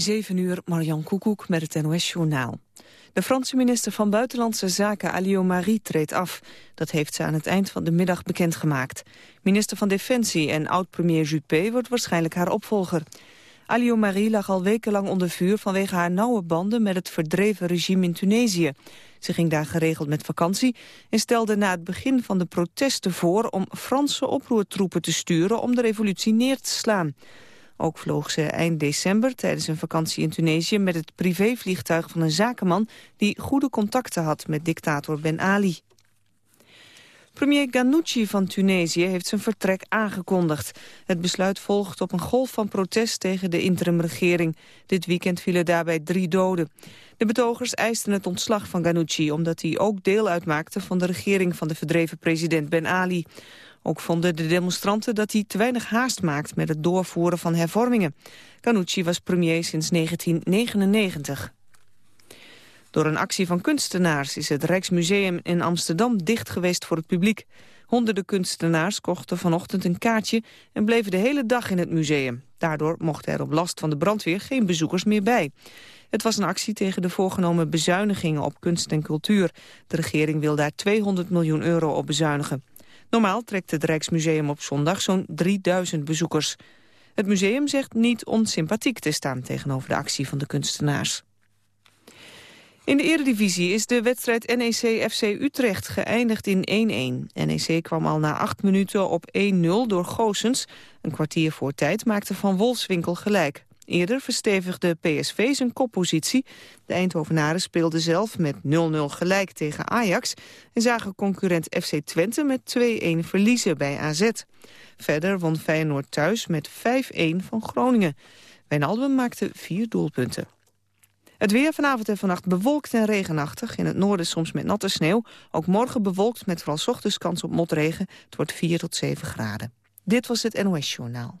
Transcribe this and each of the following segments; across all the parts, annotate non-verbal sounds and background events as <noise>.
7 uur, Marjan Koekoek met het NOS-journaal. De Franse minister van Buitenlandse Zaken Alio Marie treedt af. Dat heeft ze aan het eind van de middag bekendgemaakt. Minister van Defensie en oud-premier Juppé wordt waarschijnlijk haar opvolger. Alio Marie lag al wekenlang onder vuur vanwege haar nauwe banden met het verdreven regime in Tunesië. Ze ging daar geregeld met vakantie en stelde na het begin van de protesten voor om Franse oproertroepen te sturen om de revolutie neer te slaan. Ook vloog ze eind december tijdens een vakantie in Tunesië met het privévliegtuig van een zakenman die goede contacten had met dictator Ben Ali. Premier Ghanouchi van Tunesië heeft zijn vertrek aangekondigd. Het besluit volgt op een golf van protest tegen de interimregering. Dit weekend vielen daarbij drie doden. De betogers eisten het ontslag van Ghanouchi... omdat hij ook deel uitmaakte van de regering van de verdreven president Ben Ali. Ook vonden de demonstranten dat hij te weinig haast maakt... met het doorvoeren van hervormingen. Ghanouchi was premier sinds 1999. Door een actie van kunstenaars is het Rijksmuseum in Amsterdam dicht geweest voor het publiek. Honderden kunstenaars kochten vanochtend een kaartje en bleven de hele dag in het museum. Daardoor mochten er op last van de brandweer geen bezoekers meer bij. Het was een actie tegen de voorgenomen bezuinigingen op kunst en cultuur. De regering wil daar 200 miljoen euro op bezuinigen. Normaal trekt het Rijksmuseum op zondag zo'n 3000 bezoekers. Het museum zegt niet onsympathiek te staan tegenover de actie van de kunstenaars. In de eredivisie is de wedstrijd NEC-FC Utrecht geëindigd in 1-1. NEC kwam al na acht minuten op 1-0 door Goosens. Een kwartier voor tijd maakte Van Wolfswinkel gelijk. Eerder verstevigde PSV zijn koppositie. De Eindhovenaren speelden zelf met 0-0 gelijk tegen Ajax... en zagen concurrent FC Twente met 2-1 verliezen bij AZ. Verder won Feyenoord thuis met 5-1 van Groningen. Wijnaldum maakte vier doelpunten. Het weer vanavond en vannacht bewolkt en regenachtig. In het noorden soms met natte sneeuw. Ook morgen bewolkt met vooral ochtends kans op motregen. Het wordt 4 tot 7 graden. Dit was het NOS Journaal.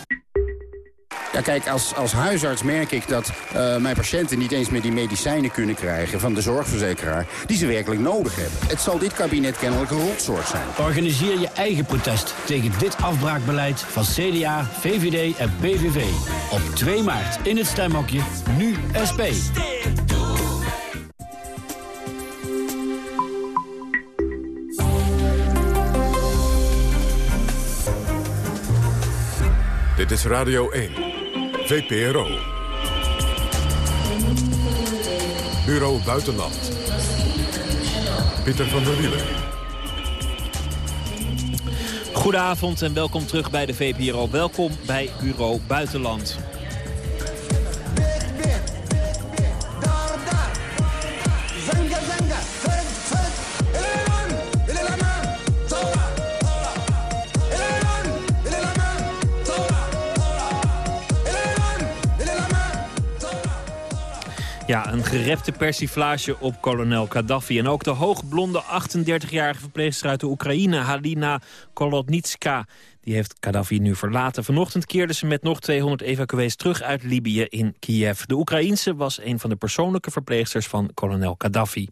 Ja, kijk, als, als huisarts merk ik dat uh, mijn patiënten niet eens meer die medicijnen kunnen krijgen van de zorgverzekeraar die ze werkelijk nodig hebben. Het zal dit kabinet kennelijk een rotzorg zijn. Organiseer je eigen protest tegen dit afbraakbeleid van CDA, VVD en PVV. Op 2 maart in het stemhokje, nu SP. Dit is Radio 1. VPRO. Bureau Buitenland. Pieter van der Wielen. Goedenavond en welkom terug bij de VPRO. Welkom bij Bureau Buitenland. Ja, een gerepte persiflage op kolonel Gaddafi. En ook de hoogblonde 38-jarige verpleegster uit de Oekraïne, Halina Kolodnitska... Die heeft Gaddafi nu verlaten. Vanochtend keerde ze met nog 200 evacuees terug uit Libië in Kiev. De Oekraïense was een van de persoonlijke verpleegsters van kolonel Gaddafi.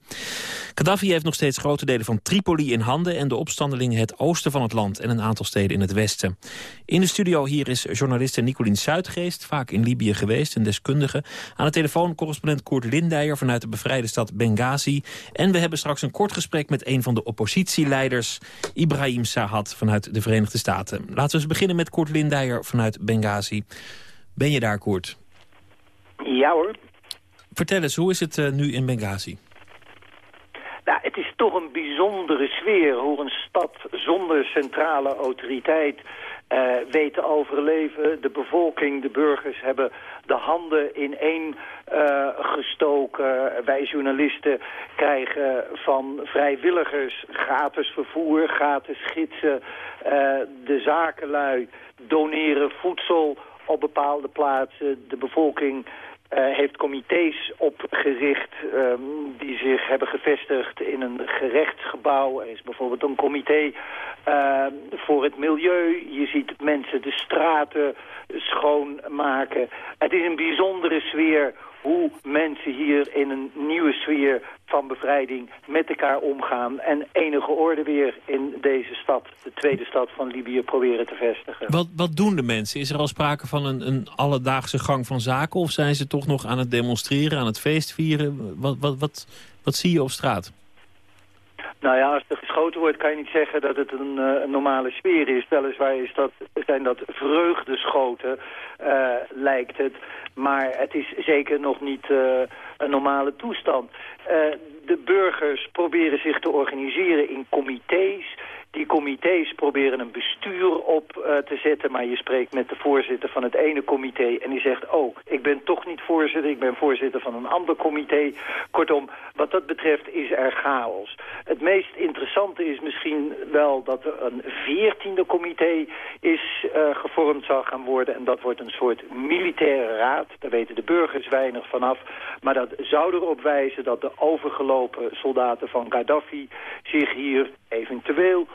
Gaddafi heeft nog steeds grote delen van Tripoli in handen... en de opstandelingen het oosten van het land en een aantal steden in het westen. In de studio hier is journaliste Nicolien Zuidgeest... vaak in Libië geweest, een deskundige. Aan de telefoon correspondent Koert Lindijer vanuit de bevrijde stad Benghazi. En we hebben straks een kort gesprek met een van de oppositieleiders... Ibrahim Saad vanuit de Verenigde Staten. Laten we eens beginnen met Koert Lindijer vanuit Benghazi. Ben je daar, Koert? Ja hoor. Vertel eens, hoe is het uh, nu in Benghazi? Nou, het is toch een bijzondere sfeer hoe een stad zonder centrale autoriteit uh, weet te overleven. De bevolking, de burgers hebben de handen in één uh, gestoken. Wij journalisten krijgen van vrijwilligers gratis vervoer, gratis gidsen. Uh, de zakenlui doneren voedsel op bepaalde plaatsen. De bevolking uh, heeft comité's opgericht um, die zich hebben gevestigd in een gerechtsgebouw. Er is bijvoorbeeld een comité uh, voor het milieu. Je ziet mensen de straten schoonmaken. Het is een bijzondere sfeer hoe mensen hier in een nieuwe sfeer van bevrijding met elkaar omgaan... en enige orde weer in deze stad, de tweede stad van Libië, proberen te vestigen. Wat, wat doen de mensen? Is er al sprake van een, een alledaagse gang van zaken... of zijn ze toch nog aan het demonstreren, aan het feestvieren? Wat, wat, wat, wat zie je op straat? Nou ja, als er geschoten wordt kan je niet zeggen dat het een, uh, een normale sfeer is. Weliswaar is dat, zijn dat vreugdeschoten, uh, lijkt het. Maar het is zeker nog niet uh, een normale toestand. de burgers proberen zich te organiseren in comité's. Die comité's proberen een bestuur op uh, te zetten, maar je spreekt met de voorzitter van het ene comité en die zegt, oh, ik ben toch niet voorzitter, ik ben voorzitter van een ander comité. Kortom, wat dat betreft is er chaos. Het meest interessante is misschien wel dat er een veertiende comité is uh, gevormd zal gaan worden en dat wordt een soort militaire raad. Daar weten de burgers weinig vanaf, maar dat zou erop wijzen dat de overgelopen soldaten van Gaddafi zich hier eventueel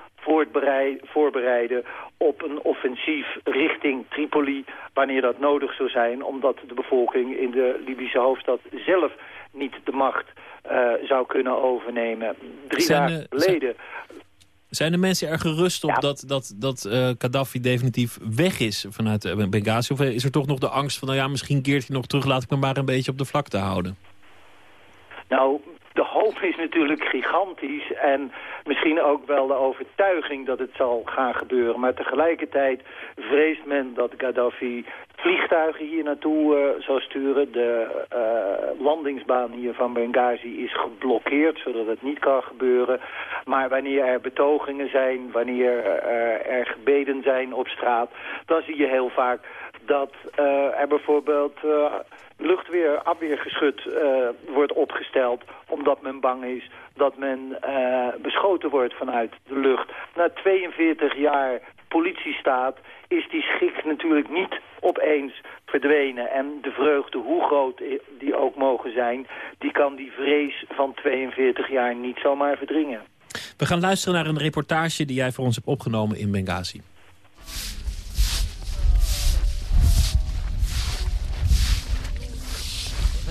voorbereiden op een offensief richting Tripoli... wanneer dat nodig zou zijn, omdat de bevolking in de Libische hoofdstad zelf niet de macht uh, zou kunnen overnemen. Drie zijn, dagen geleden... Zijn de mensen er gerust op ja. dat, dat, dat uh, Gaddafi definitief weg is vanuit uh, Benghazi? Of is er toch nog de angst van, nou ja, misschien keert hij nog terug... laat ik me maar een beetje op de vlakte houden? Nou, de hoop is natuurlijk gigantisch en misschien ook wel de overtuiging dat het zal gaan gebeuren. Maar tegelijkertijd vreest men dat Gaddafi vliegtuigen hier naartoe uh, zal sturen. De uh, landingsbaan hier van Benghazi is geblokkeerd, zodat het niet kan gebeuren. Maar wanneer er betogingen zijn, wanneer uh, er gebeden zijn op straat, dan zie je heel vaak dat er bijvoorbeeld luchtweer, afweergeschut uh, wordt opgesteld... omdat men bang is dat men beschoten wordt vanuit de lucht. Na 42 jaar politiestaat is die schik natuurlijk niet opeens verdwenen. En de vreugde, hoe groot die ook mogen zijn... die kan die vrees van 42 jaar niet zomaar verdringen. We gaan luisteren naar een reportage die jij voor ons hebt opgenomen in Benghazi.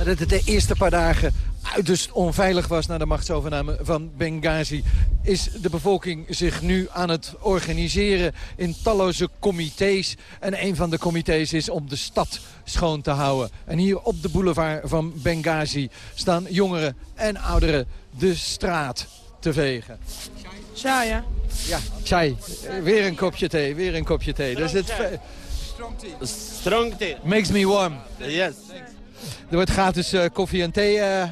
Nadat het de eerste paar dagen uiterst onveilig was na de machtsovername van Benghazi... is de bevolking zich nu aan het organiseren in talloze comité's. En een van de comité's is om de stad schoon te houden. En hier op de boulevard van Benghazi staan jongeren en ouderen de straat te vegen. Chai, ja. Ja, chai. Weer een kopje thee, weer een kopje thee. Dus het... Strong tea. Strong tea. Makes me warm. Yes. Er wordt gratis uh, koffie en thee uh,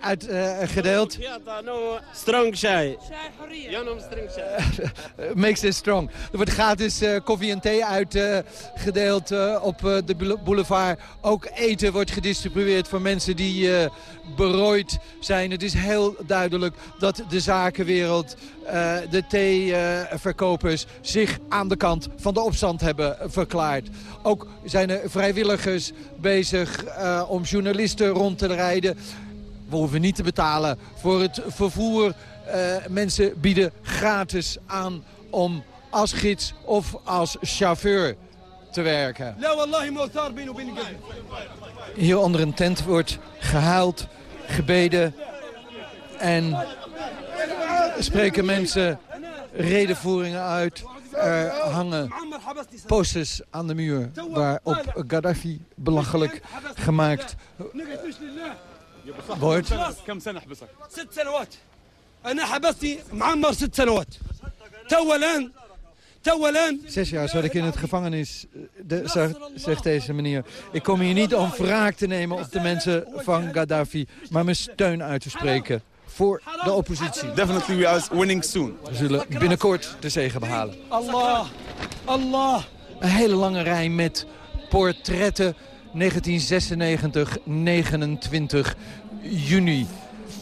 uitgedeeld. Uh, uit, strong chai. <laughs> Makes it strong. Er wordt gratis koffie en thee uitgedeeld op de boulevard. Ook eten wordt gedistribueerd voor mensen die berooid zijn. Het is heel duidelijk dat de zakenwereld, de theeverkopers... zich aan de kant van de opstand hebben verklaard. Ook zijn er vrijwilligers bezig uh, om journalisten rond te rijden. We hoeven niet te betalen voor het vervoer. Uh, mensen bieden gratis aan om als gids of als chauffeur te werken. Hier onder een tent wordt gehuild, gebeden en spreken mensen redenvoeringen uit er hangen posters aan de muur waarop Gaddafi belachelijk gemaakt wordt. Zes jaar zat ik in het gevangenis, de, zegt deze meneer. Ik kom hier niet om wraak te nemen op de mensen van Gaddafi, maar mijn steun uit te spreken voor de oppositie. Definitely we are winning soon. We zullen binnenkort de zege behalen. Allah, Allah. Een hele lange rij met portretten 1996, 29 juni.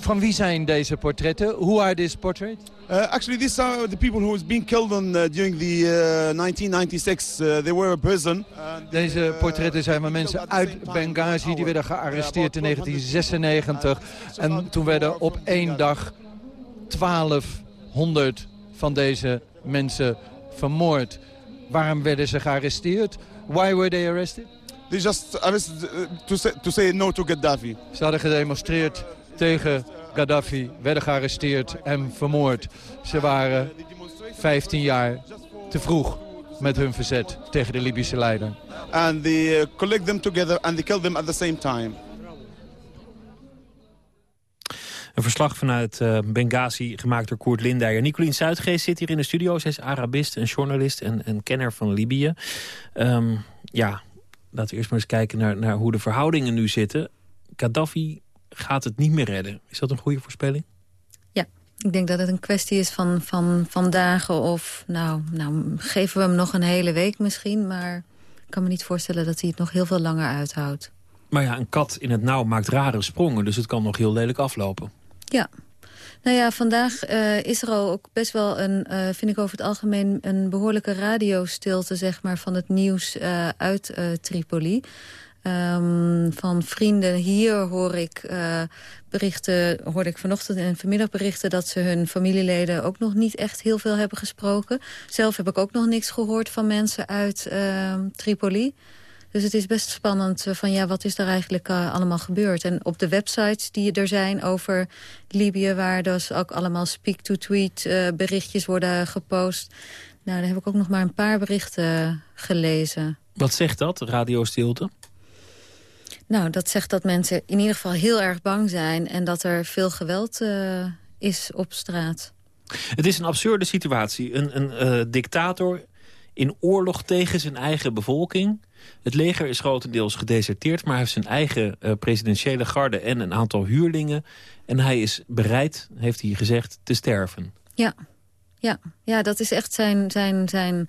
Van wie zijn deze portretten? Who are these portraits? Uh, actually, these are the people who was being killed on, uh, during the uh, 1996. Uh, they were in prison. Deze portretten zijn van mensen uit Benghazi. Die werden gearresteerd in 1996. En toen werden op één dag 1200 van deze mensen vermoord. Waarom werden ze gearresteerd? Why were they arrested? They just arrested uh, to say, to say no to Gaddafi. Ze hadden gedemonstreerd tegen Gaddafi, werden gearresteerd en vermoord. Ze waren 15 jaar te vroeg met hun verzet tegen de Libische leider. And they uh, collect them together and they kill them at the same time. Een verslag vanuit uh, Benghazi gemaakt door Koert Lindeyer. Nicolien Zuidgeest zit hier in de studio. Zij is Arabist en journalist en, en kenner van Libië. Um, ja, laten we eerst maar eens kijken naar, naar hoe de verhoudingen nu zitten. Gaddafi gaat het niet meer redden. Is dat een goede voorspelling? Ja, ik denk dat het een kwestie is van, van, van dagen of... Nou, nou, geven we hem nog een hele week misschien... maar ik kan me niet voorstellen dat hij het nog heel veel langer uithoudt. Maar ja, een kat in het nauw maakt rare sprongen... dus het kan nog heel lelijk aflopen. Ja. Nou ja, vandaag uh, is er al ook best wel een, uh, vind ik over het algemeen... een behoorlijke radiostilte zeg maar, van het nieuws uh, uit Tripoli... Um, van vrienden hier hoor ik uh, berichten, hoorde ik vanochtend en vanmiddag berichten dat ze hun familieleden ook nog niet echt heel veel hebben gesproken. Zelf heb ik ook nog niks gehoord van mensen uit uh, Tripoli. Dus het is best spannend van ja, wat is er eigenlijk uh, allemaal gebeurd? En op de websites die er zijn over Libië, waar dus ook allemaal speak-to-tweet berichtjes worden gepost. Nou, daar heb ik ook nog maar een paar berichten gelezen. Wat zegt dat, radiostilte? Nou, dat zegt dat mensen in ieder geval heel erg bang zijn... en dat er veel geweld uh, is op straat. Het is een absurde situatie. Een, een uh, dictator in oorlog tegen zijn eigen bevolking. Het leger is grotendeels gedeserteerd... maar hij heeft zijn eigen uh, presidentiële garde en een aantal huurlingen. En hij is bereid, heeft hij gezegd, te sterven. Ja, ja. ja dat is echt zijn... zijn, zijn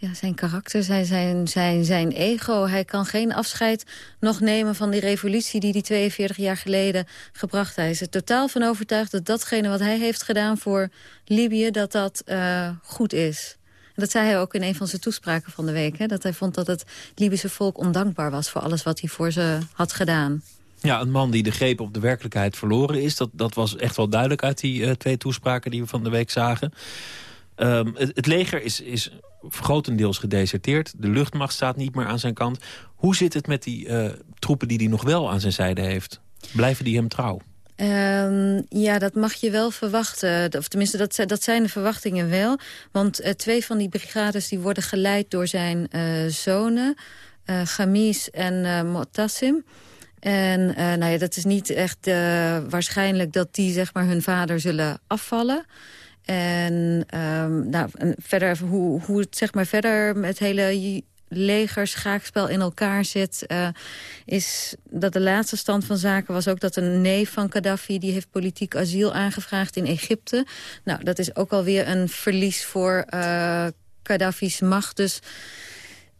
ja, zijn karakter, zijn, zijn, zijn, zijn ego. Hij kan geen afscheid nog nemen van die revolutie die hij 42 jaar geleden gebracht. Hij is er totaal van overtuigd dat datgene wat hij heeft gedaan voor Libië, dat dat uh, goed is. En dat zei hij ook in een van zijn toespraken van de week. Dat hij vond dat het Libische volk ondankbaar was voor alles wat hij voor ze had gedaan. Ja, een man die de greep op de werkelijkheid verloren is. Dat, dat was echt wel duidelijk uit die uh, twee toespraken die we van de week zagen. Um, het, leger is, is grotendeels gedeserteerd. De luchtmacht staat niet meer aan zijn kant. Hoe zit het met die uh, troepen die hij nog wel aan zijn zijde heeft? Blijven die hem trouw? Um, ja, dat mag je wel verwachten. Of tenminste, dat, dat zijn de verwachtingen wel. Want uh, twee van die brigades die worden geleid door zijn uh, zonen. Uh, Gamis en uh. En nou ja, dat is niet echt waarschijnlijk dat die zeg maar, hun vader zullen afvallen. En, um, nou, en verder, hoe, hoe het zeg maar, verder met hele leger schaakspel in elkaar zit... Uh, is dat de laatste stand van zaken was ook dat een neef van Gaddafi... die heeft politiek asiel aangevraagd in Egypte. Nou, dat is ook alweer een verlies voor uh, Gaddafi's macht. Dus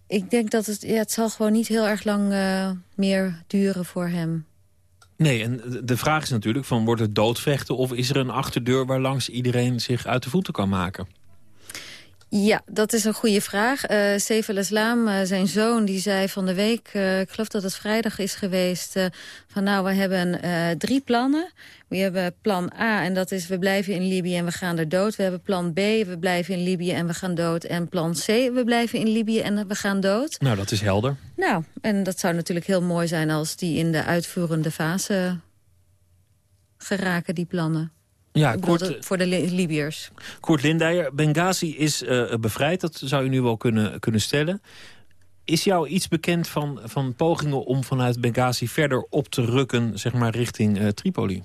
ik denk dat het, ja, het zal gewoon niet heel erg lang uh, meer duren voor hem. Nee, en de vraag is natuurlijk van wordt het doodvechten... of is er een achterdeur waar langs iedereen zich uit de voeten kan maken? Ja, dat is een goede vraag. Uh, Seif al-Islam, uh, zijn zoon, die zei van de week... Uh, ik geloof dat het vrijdag is geweest... van nou, we hebben drie plannen. We hebben plan A en dat is we blijven in Libië en we gaan er dood. We hebben plan B, we blijven in Libië en we gaan dood. En plan C, we blijven in Libië en we gaan dood. Nou, dat is helder. Nou, en dat zou natuurlijk heel mooi zijn als die in de uitvoerende fase geraken, die plannen. Ja, Koert, voor de Libiërs. Koert Lindeyer, Benghazi is uh, bevrijd, dat zou u nu wel kunnen, kunnen stellen. Is jou iets bekend van, van pogingen om vanuit Benghazi verder op te rukken... zeg maar richting uh, Tripoli?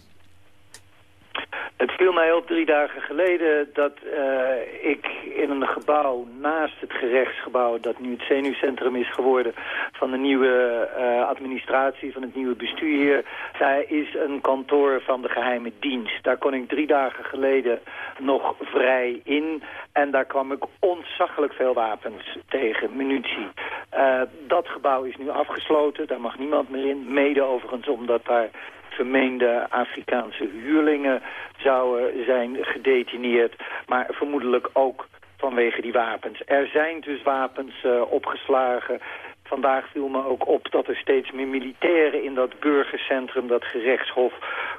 Het viel mij op drie dagen geleden dat uh, ik in een gebouw naast het gerechtsgebouw... dat nu het zenuwcentrum is geworden van de nieuwe uh, administratie, van het nieuwe bestuur... daar is een kantoor van de geheime dienst. Daar kon ik drie dagen geleden nog vrij in. En daar kwam ik ontzaglijk veel wapens tegen, munitie. Uh, dat gebouw is nu afgesloten, daar mag niemand meer in. Mede overigens omdat daar vermeende Afrikaanse huurlingen zouden zijn gedetineerd. Maar vermoedelijk ook vanwege die wapens. Er zijn dus wapens uh, opgeslagen. Vandaag viel me ook op dat er steeds meer militairen in dat burgercentrum, dat gerechtshof,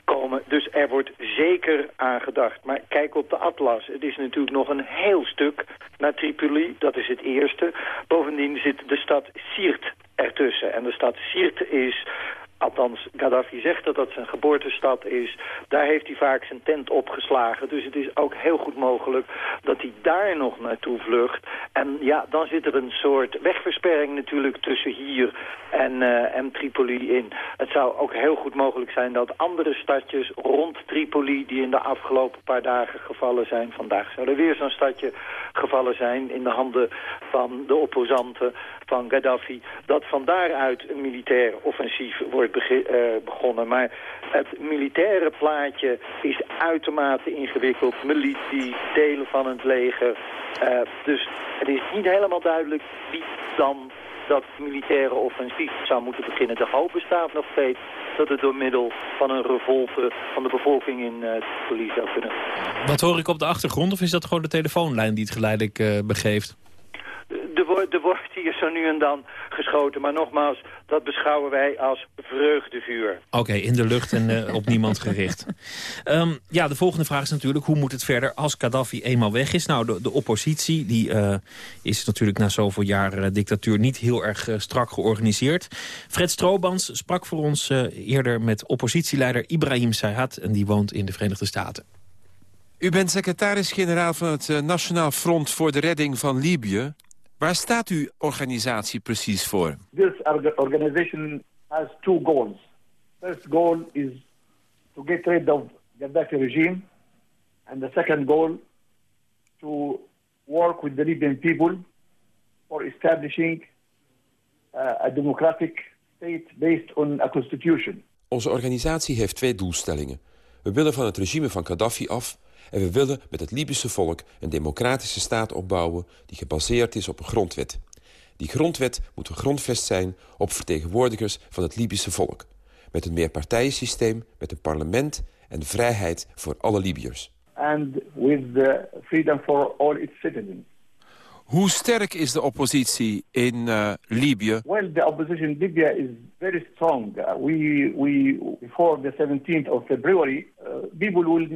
komen. Dus er wordt zeker aan gedacht. Maar kijk op de atlas. Het is natuurlijk nog een heel stuk naar Tripoli. Dat is het eerste. Bovendien zit de stad Sirt ertussen. En de stad Sirt is Althans, Gaddafi zegt dat dat zijn geboortestad is. Daar heeft hij vaak zijn tent opgeslagen. Dus het is ook heel goed mogelijk dat hij daar nog naartoe vlucht. En ja, dan zit er een soort wegversperring natuurlijk tussen hier en, uh, en Tripoli in. Het zou ook heel goed mogelijk zijn dat andere stadjes rond Tripoli... die in de afgelopen paar dagen gevallen zijn... vandaag zou er weer zo'n stadje gevallen zijn in de handen van de opposanten van Gaddafi... dat van daaruit een militair offensief wordt uh, begonnen. Maar het militaire plaatje is uitermate ingewikkeld. Militie, delen van het leger. Uh, dus het is niet helemaal duidelijk wie dan dat militaire offensief zou moeten beginnen. De hoop bestaat nog steeds dat het door middel van een revolte van de bevolking in uh, Tripoli zou kunnen. Wat hoor ik op de achtergrond of is dat gewoon de telefoonlijn die het geleidelijk begeeft? Er wordt hier zo nu en dan geschoten. Maar nogmaals, dat beschouwen wij als vreugdevuur. Oké, in de lucht en uh, op niemand gericht. Um, ja, de volgende vraag is natuurlijk, hoe moet het verder als Gaddafi eenmaal weg is? Nou, de, de oppositie die, uh, is natuurlijk na zoveel jaar uh, dictatuur niet heel erg strak georganiseerd. Fred Stroobans sprak voor ons eerder met oppositieleider Ibrahim Sayad... en die woont in de Verenigde Staten. U bent secretaris-generaal van het Nationaal Front voor de Redding van Libië. Waar staat uw organisatie precies voor? This organization has two goals. First goal is to get rid of Gaddafi regime. And the second goal to work with the Libyan people for establishing uh, a democratic state based on a constitution. Onze organisatie heeft twee doelstellingen. We willen van het regime van Gaddafi af en we willen met het Libische volk een democratische staat opbouwen... die gebaseerd is op een grondwet. Die grondwet moet gegrondvest zijn op vertegenwoordigers van het Libische volk. Met een meerpartijensysteem, met een parlement en vrijheid voor alle Libiërs. And with the freedom for all its citizens. Hoe sterk is de oppositie in uh, Libië? Well, the opposition in Libya is very strong. Uh, we, we, before the 17th of February, uh, people will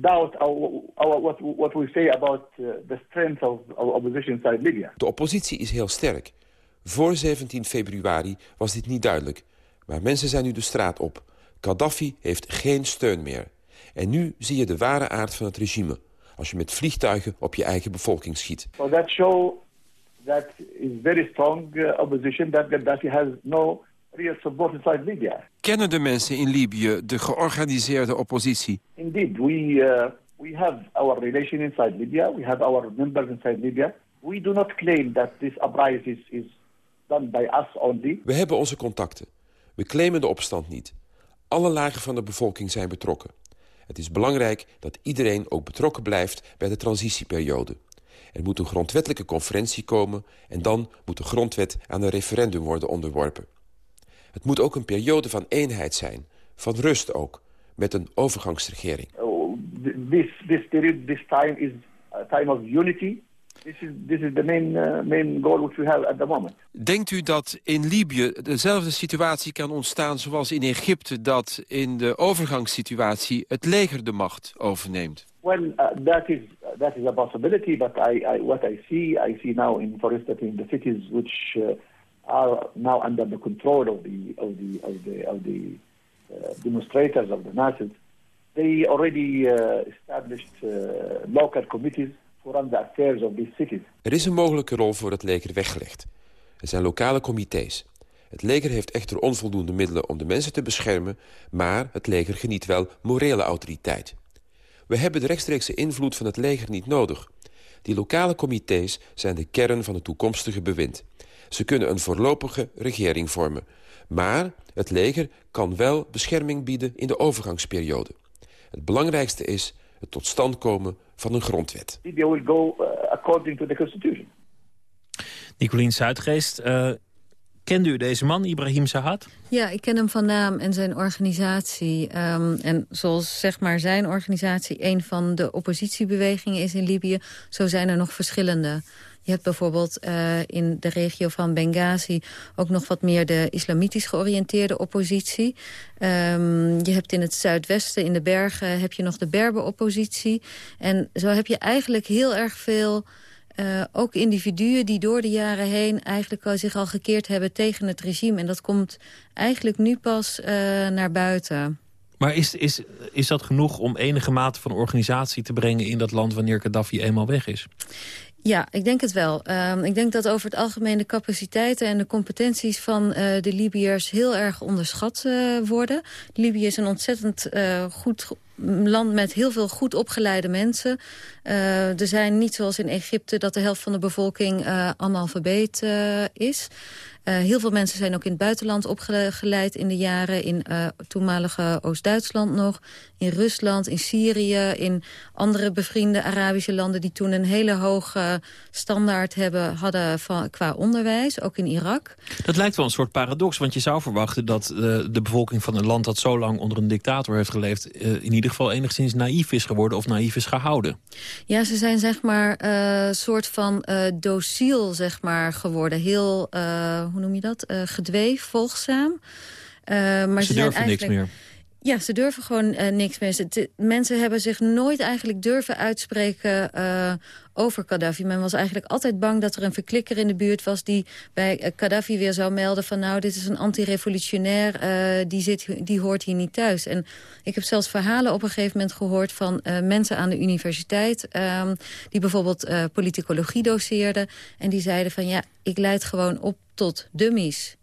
doubt our, our, what, what we say about uh, the strength of our opposition inside Libya. De oppositie is heel sterk. Voor 17 februari was dit niet duidelijk. Maar mensen zijn nu de straat op. Gaddafi heeft geen steun meer. En nu zie je de ware aard van het regime. Als je met vliegtuigen op je eigen bevolking schiet. So that show that is very strong uh, opposition that Gaddafi has no real support inside Libya. Kennen de mensen in Libië de georganiseerde oppositie? Indeed, we, uh, we have our relation inside Libya. We have our members inside Libya. We do not claim that this uprising is, is done by us only. We hebben onze contacten. We claimen de opstand niet. Alle lagen van de bevolking zijn betrokken. Het is belangrijk dat iedereen ook betrokken blijft bij de transitieperiode. Er moet een grondwettelijke conferentie komen... en dan moet de grondwet aan een referendum worden onderworpen. Het moet ook een periode van eenheid zijn, van rust ook, met een overgangsregering. Oh, this, this period, this time is a time of unity. This is, this is the main, uh, main goal which we have at the moment. Denkt u dat in Libië dezelfde situatie kan ontstaan zoals in Egypte... dat in de overgangssituatie het leger de macht overneemt? Well, uh, that is that is a possibility, but I, I, what I see, I see now in, for instance, in the cities which uh, are now under the control of the of the of the of the uh, demonstrators of the masses. They already uh, established uh, local committees run the affairs of these cities. Er is een mogelijke rol voor het leger weggelegd. Er zijn lokale comité's. Het leger heeft echter onvoldoende middelen om de mensen te beschermen... maar het leger geniet wel morele autoriteit. We hebben de rechtstreekse invloed van het leger niet nodig. Die lokale comité's zijn de kern van het toekomstige bewind. Ze kunnen een voorlopige regering vormen. Maar het leger kan wel bescherming bieden in de overgangsperiode. Het belangrijkste is het tot stand komen van een grondwet. Libya will go uh, according to the constitution. Nicolien Zuidgeest, uh, kende u deze man, Ibrahim Sahad? Ja, ik ken hem van naam en zijn organisatie. Um, en zoals zeg maar zijn organisatie een van de oppositiebewegingen is in Libië... zo zijn er nog verschillende. Je hebt bijvoorbeeld uh, in de regio van Benghazi... ook nog wat meer de islamitisch georiënteerde oppositie. Um, je hebt in het zuidwesten, in de bergen, heb je nog de Berber-oppositie. En zo heb je eigenlijk heel erg veel... Uh, ook individuen die door de jaren heen eigenlijk al zich al gekeerd hebben tegen het regime. En dat komt eigenlijk nu pas uh, naar buiten. Maar is, is, is dat genoeg om enige mate van organisatie te brengen in dat land wanneer Gaddafi eenmaal weg is? Ja, ik denk het wel. Um, ik denk dat over het algemeen de capaciteiten en de competenties van uh, de Libiërs heel erg onderschat uh, worden. Libië is een ontzettend uh, goed land met heel veel goed opgeleide mensen. Uh, er zijn niet zoals in Egypte dat de helft van de bevolking uh, analfabeet uh, is. Heel veel mensen zijn ook in het buitenland opgeleid in de jaren. In toenmalige Oost-Duitsland nog. In Rusland, in Syrië, in andere bevriende Arabische landen... die toen een hele hoge standaard hebben, hadden van, qua onderwijs. Ook in Irak. Dat lijkt wel een soort paradox. Want je zou verwachten dat de bevolking van een land... dat zo lang onder een dictator heeft geleefd... in ieder geval enigszins naïef is geworden of naïef is gehouden. Ja, ze zijn zeg maar een soort van dociel zeg maar, geworden. Heel hoe noem je dat, uh, gedweef, volgzaam. Uh, maar ze, ze durven niks meer. Ja, ze durven gewoon uh, niks meer. Mensen hebben zich nooit eigenlijk durven uitspreken uh, over Gaddafi. Men was eigenlijk altijd bang dat er een verklikker in de buurt was... die bij uh, Gaddafi weer zou melden van... nou, dit is een antirevolutionair, die, zit, die hoort hier niet thuis. En ik heb zelfs verhalen op een gegeven moment gehoord... van mensen aan de universiteit... Um, die bijvoorbeeld politicologie doseerden. En die zeiden van ja, ik leid gewoon op tot dummies...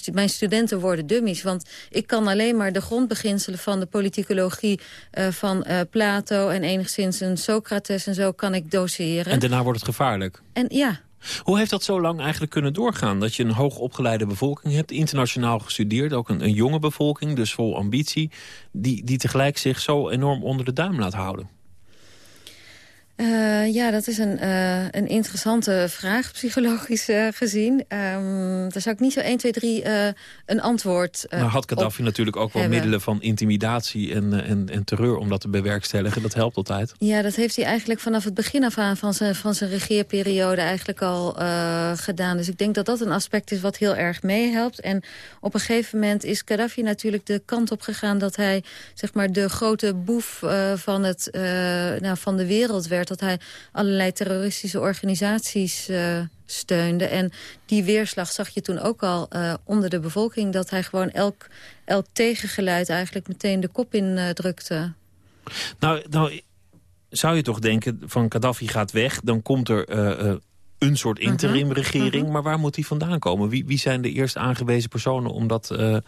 Dus mijn studenten worden dummies. Want ik kan alleen maar de grondbeginselen van de politicologie uh, van uh, Plato... en enigszins een Socrates en zo kan ik doseren. En daarna wordt het gevaarlijk? En ja. Hoe heeft dat zo lang eigenlijk kunnen doorgaan? Dat je een hoogopgeleide bevolking hebt, internationaal gestudeerd... ook een, een jonge bevolking, dus vol ambitie... Die, die tegelijk zich zo enorm onder de duim laat houden? Uh, ja, dat is een, uh, een interessante vraag, psychologisch uh, gezien. Um, daar zou ik niet zo 1, 2, 3 een antwoord Maar had Gaddafi natuurlijk ook wel middelen van intimidatie en, en, en terreur om dat te bewerkstelligen. Dat helpt altijd. Ja, dat heeft hij eigenlijk vanaf het begin af aan van zijn, van zijn regeerperiode eigenlijk al gedaan. Dus ik denk dat dat een aspect is wat heel erg meehelpt. En op een gegeven moment is Gaddafi natuurlijk de kant op gegaan dat hij zeg maar, de grote boef van, het, nou, van de wereld werd dat hij allerlei terroristische organisaties uh, steunde. En die weerslag zag je toen ook al uh, onder de bevolking... dat hij gewoon elk, elk tegengeluid eigenlijk meteen de kop in uh, drukte. Nou, nou, zou je toch denken van Gaddafi gaat weg... dan komt er een soort mhm. interimregering. Uh -huh. Maar waar moet die vandaan komen? Wie, wie zijn de eerst aangewezen personen om dat te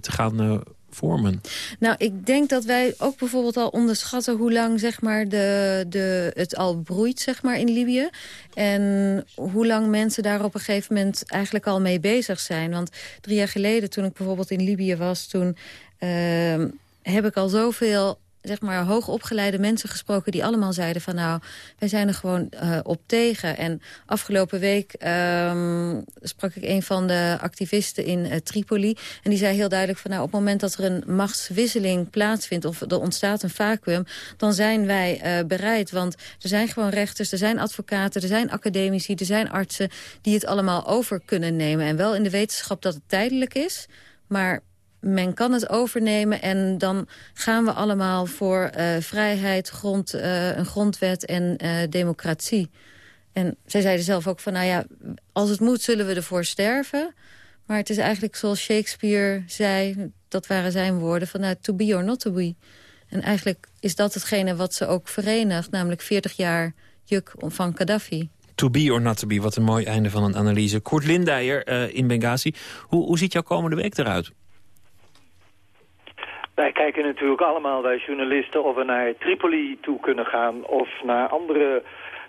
gaan vormen? Nou, ik denk dat wij ook bijvoorbeeld al onderschatten... hoe lang zeg maar, de, de, het al broeit zeg maar, in Libië. En hoe lang mensen daar op een gegeven moment eigenlijk al mee bezig zijn. Want drie jaar geleden, toen ik bijvoorbeeld in Libië was... toen uh, heb ik al zoveel zeg maar, hoogopgeleide mensen gesproken... die allemaal zeiden van nou, wij zijn er gewoon uh, op tegen. En afgelopen week um, sprak ik een van de activisten in uh, Tripoli... en die zei heel duidelijk van nou, op het moment dat er een machtswisseling plaatsvindt... of er ontstaat een vacuüm, dan zijn wij uh, bereid. Want er zijn gewoon rechters, er zijn advocaten, er zijn academici... er zijn artsen die het allemaal over kunnen nemen. En wel in de wetenschap dat het tijdelijk is... maar men kan het overnemen en dan gaan we allemaal voor uh, vrijheid, grond, uh, een grondwet en uh, democratie. En zij zeiden zelf ook van, nou ja, als het moet zullen we ervoor sterven. Maar het is eigenlijk zoals Shakespeare zei, dat waren zijn woorden, van nou, to be or not to be. En eigenlijk is dat hetgene wat ze ook verenigt, namelijk 40 jaar juk van Gaddafi. To be or not to be, wat een mooi einde van een analyse. Kort Lindijer in Benghazi, hoe, hoe ziet jouw komende week eruit? Wij kijken natuurlijk allemaal, wij journalisten, of we naar Tripoli toe kunnen gaan of naar andere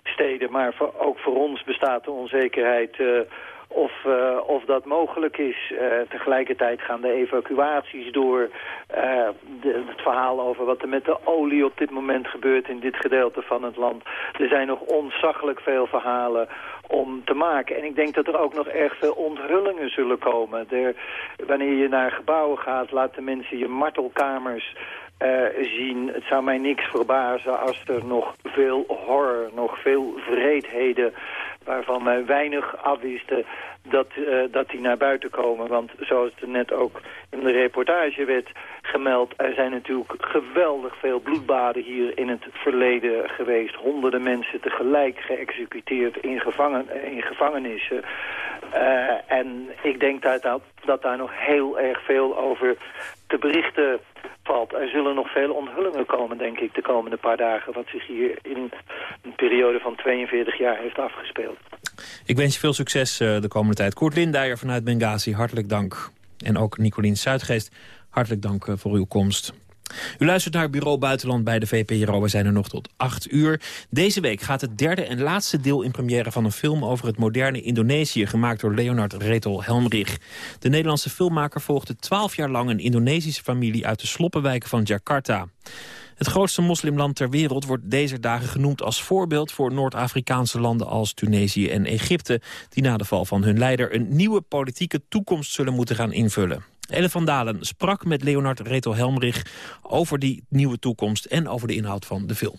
steden. Maar voor, ook voor ons bestaat de onzekerheid uh, of, uh, of dat mogelijk is. Uh, tegelijkertijd gaan de evacuaties door. De, het verhaal over wat er met de olie op dit moment gebeurt in dit gedeelte van het land. Er zijn nog ontzaglijk veel verhalen om te maken. En ik denk dat er ook nog erg veel onthullingen zullen komen. Er, wanneer je naar gebouwen gaat, laten mensen je martelkamers zien. Het zou mij niks verbazen als er nog veel horror, nog veel vreedheden... waarvan weinig afwisten dat, uh, dat die naar buiten komen. Want zoals het net ook in de reportage werd gemeld... er zijn natuurlijk geweldig veel bloedbaden hier in het verleden geweest. Honderden mensen tegelijk geëxecuteerd in, gevangen, in gevangenissen. Uh, en ik denk dat, dat daar nog heel erg veel over te berichten valt. Er zullen nog veel onthullingen komen, denk ik, de komende paar dagen... wat zich hier in een periode van 42 jaar heeft afgespeeld. Ik wens je veel succes uh, de komende tijd. Koert Lindijer vanuit Benghazi, hartelijk dank. En ook Nicolien Zuidgeest, hartelijk dank uh, voor uw komst. U luistert naar Bureau Buitenland bij de VPRO. We zijn er nog tot 8 uur. Deze week gaat het derde en laatste deel in première van een film... over het moderne Indonesië, gemaakt door Leonard Retel Helmrich. De Nederlandse filmmaker volgde 12 jaar lang... een Indonesische familie uit de sloppenwijken van Jakarta. Het grootste moslimland ter wereld wordt deze dagen genoemd als voorbeeld voor Noord-Afrikaanse landen als Tunesië en Egypte, die na de val van hun leider een nieuwe politieke toekomst zullen moeten gaan invullen. Elle van Dalen sprak met Leonard Retel Helmrich over die nieuwe toekomst en over de inhoud van de film.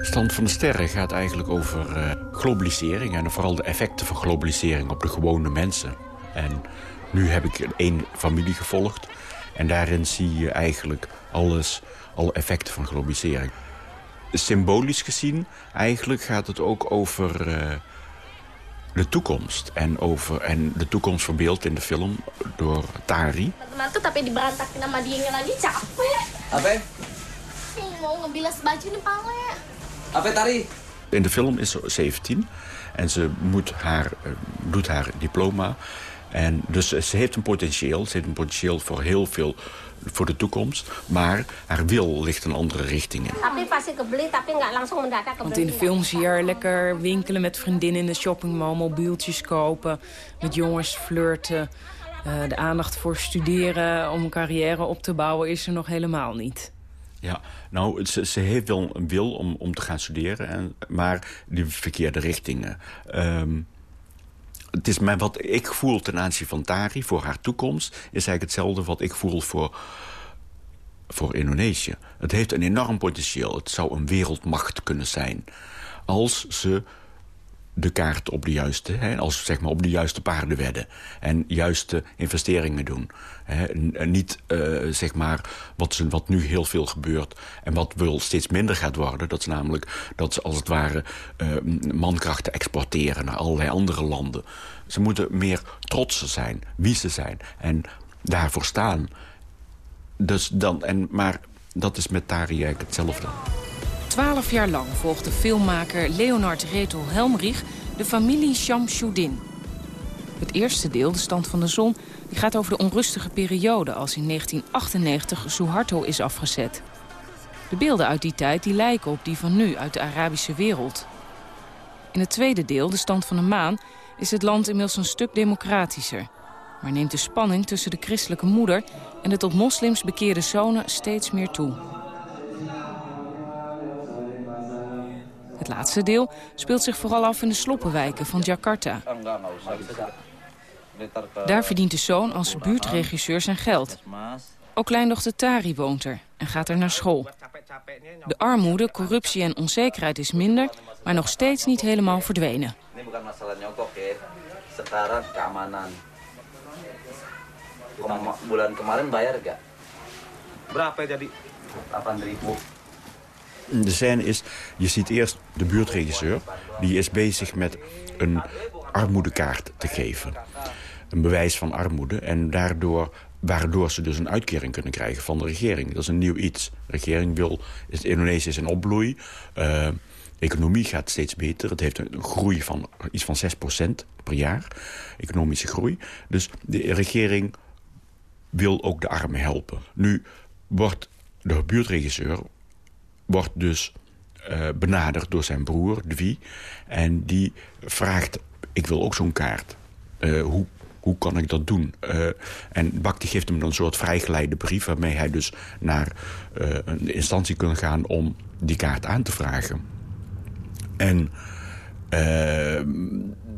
Stand van de Sterren gaat eigenlijk over uh, globalisering... en vooral de effecten van globalisering op de gewone mensen. En nu heb ik één familie gevolgd... en daarin zie je eigenlijk alles, alle effecten van globalisering. Symbolisch gezien, eigenlijk gaat het ook over uh, de toekomst. En, over, en de toekomst verbeeld in de film door Tari. Mantu tapi diberantakin sama dia lagi capek. Apa? Mau ngebilas baju nih Pale. Apa Tari? In de film is ze 17 en ze moet haar, uh, doet haar diploma. En dus ze heeft een potentieel. Ze heeft een potentieel voor heel veel voor de toekomst. Maar haar wil ligt een andere richting in. Want in de film zie je haar lekker winkelen met vriendinnen in de shoppingmall... mobieltjes kopen, met jongens flirten. Uh, de aandacht voor studeren om een carrière op te bouwen is er nog helemaal niet. Ja, nou, ze, ze, heeft wel een wil om, om te gaan studeren, en, maar die verkeerde richtingen. Um, het is wat ik voel ten aanzien van Tari voor haar toekomst... is eigenlijk hetzelfde wat ik voel voor, voor Indonesië. Het heeft een enorm potentieel. Het zou een wereldmacht kunnen zijn. Als ze de kaart op de juiste, hè, als zeg maar op de juiste paarden wedden. En juiste investeringen doen. Hè, niet uh, zeg maar wat, wat nu heel veel gebeurt en wat wel steeds minder gaat worden. Dat is namelijk dat ze als het ware uh, mankrachten exporteren naar allerlei andere landen. Ze moeten meer trots zijn, wie ze zijn en daarvoor staan. Dus dan, en, maar dat is met Tari eigenlijk hetzelfde. Twaalf jaar lang volgde filmmaker Leonard Retel Helmrich de familie Shamsuddin. Het eerste deel, De Stand van de Zon, die gaat over de onrustige periode... als in 1998 Suharto is afgezet. De beelden uit die tijd lijken op die van nu uit de Arabische wereld. In het tweede deel, De Stand van de Maan, is het land inmiddels een stuk democratischer. Maar neemt de spanning tussen de christelijke moeder... en de tot moslims bekeerde zonen steeds meer toe. Het laatste deel speelt zich vooral af in de sloppenwijken van Jakarta. Daar verdient de zoon als buurtregisseur zijn geld. Ook kleindochter Tari woont er en gaat er naar school. De armoede, corruptie en onzekerheid is minder, maar nog steeds niet helemaal verdwenen. Berapa jadi? 8000. De scène is, je ziet eerst de buurtregisseur... die is bezig met een armoedekaart te geven. Een bewijs van armoede. En daardoor, waardoor ze dus een uitkering kunnen krijgen van de regering. Dat is een nieuw iets. De regering wil... Indonesië is in opbloei. Uh, economie gaat steeds beter. Het heeft een groei van iets van 6% per jaar. Economische groei. Dus de regering wil ook de armen helpen. Nu wordt de buurtregisseur wordt dus uh, benaderd door zijn broer, Dwi. En die vraagt, ik wil ook zo'n kaart. Uh, hoe, hoe kan ik dat doen? Uh, en Bakti geeft hem dan een soort vrijgeleide brief... waarmee hij dus naar een instantie kan gaan om die kaart aan te vragen. En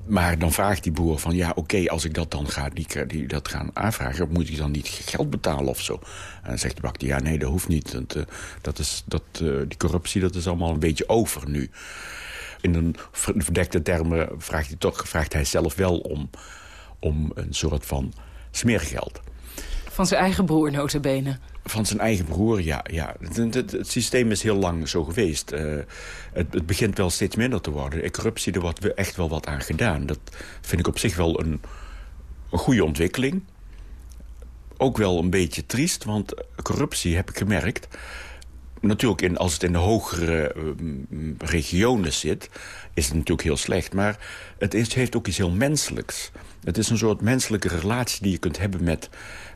maar dan vraagt die boer van, ja, oké, als ik dat dan ga, die, dat gaan aanvragen... moet ik dan niet geld betalen of zo? En dan zegt de bakker, ja, nee, dat hoeft niet. Uh, dat is, dat, uh, die corruptie, dat is allemaal een beetje over nu. In een verdekte termen vraagt hij, toch, vraagt hij zelf wel om, om een soort van smeergeld. Van zijn eigen broer, notabene. Van zijn eigen broer, ja. ja. Het, het, het systeem is heel lang zo geweest. Uh, het, het, begint wel steeds minder te worden. In corruptie, er wordt echt wel wat aan gedaan. Dat vind ik op zich wel een, een goede ontwikkeling. Ook wel een beetje triest, want corruptie, heb ik gemerkt... Natuurlijk, in, als het in de hogere uh, regionen zit, is het natuurlijk heel slecht. Maar het is, heeft ook iets heel menselijks. Het is een soort menselijke relatie die je kunt hebben met,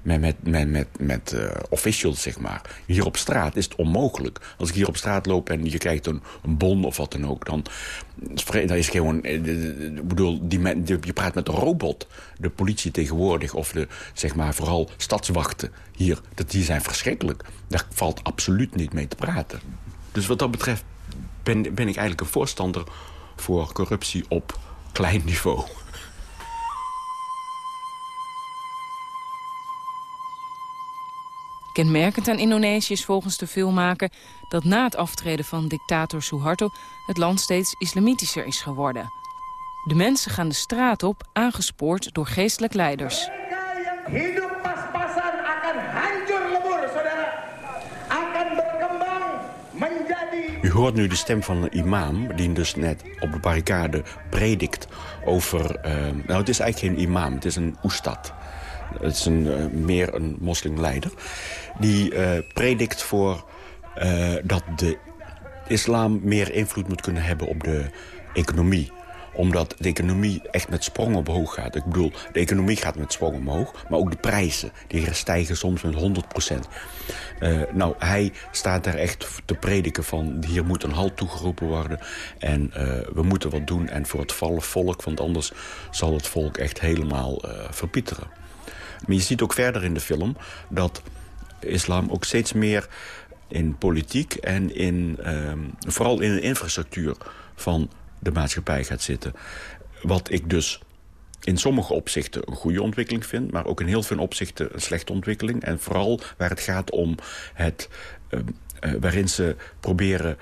met, met, met, met, met uh, officials, zeg maar. Hier op straat is het onmogelijk. Als ik hier op straat loop en je krijgt een, een bon of wat dan ook... dan, dan is gewoon... Eh, ik bedoel, die, je praat met een robot. De politie tegenwoordig, of de, zeg maar, vooral stadswachten hier... Dat, die zijn verschrikkelijk. Daar valt absoluut niet mee te praten. Dus wat dat betreft ben, ben ik eigenlijk een voorstander... voor corruptie op klein niveau. Kenmerkend aan Indonesië is volgens de filmmaker dat na het aftreden van dictator Suharto het land steeds islamitischer is geworden. De mensen gaan de straat op, aangespoord door geestelijk leiders. U hoort nu de stem van een imam die dus net op de barricade predikt over... Uh, nou, het is eigenlijk geen imam, het is een oestad. Het is een, uh, meer een moslimleider. Die uh, predikt voor uh, dat de islam meer invloed moet kunnen hebben op de economie omdat de economie echt met sprongen omhoog gaat. Ik bedoel, de economie gaat met sprongen omhoog. Maar ook de prijzen, die stijgen soms met 100 procent. Nou, hij staat daar echt te prediken van... hier moet een halt toegeroepen worden. En we moeten wat doen en voor het vallen volk... want anders zal het volk echt helemaal uh, verpieteren. Maar je ziet ook verder in de film dat islam ook steeds meer in politiek en in, uh, vooral in de infrastructuur van de maatschappij gaat zitten. Wat ik dus in sommige opzichten een goede ontwikkeling vind... maar ook in heel veel opzichten een slechte ontwikkeling. En vooral waar het gaat om het... Uh, uh, waarin ze proberen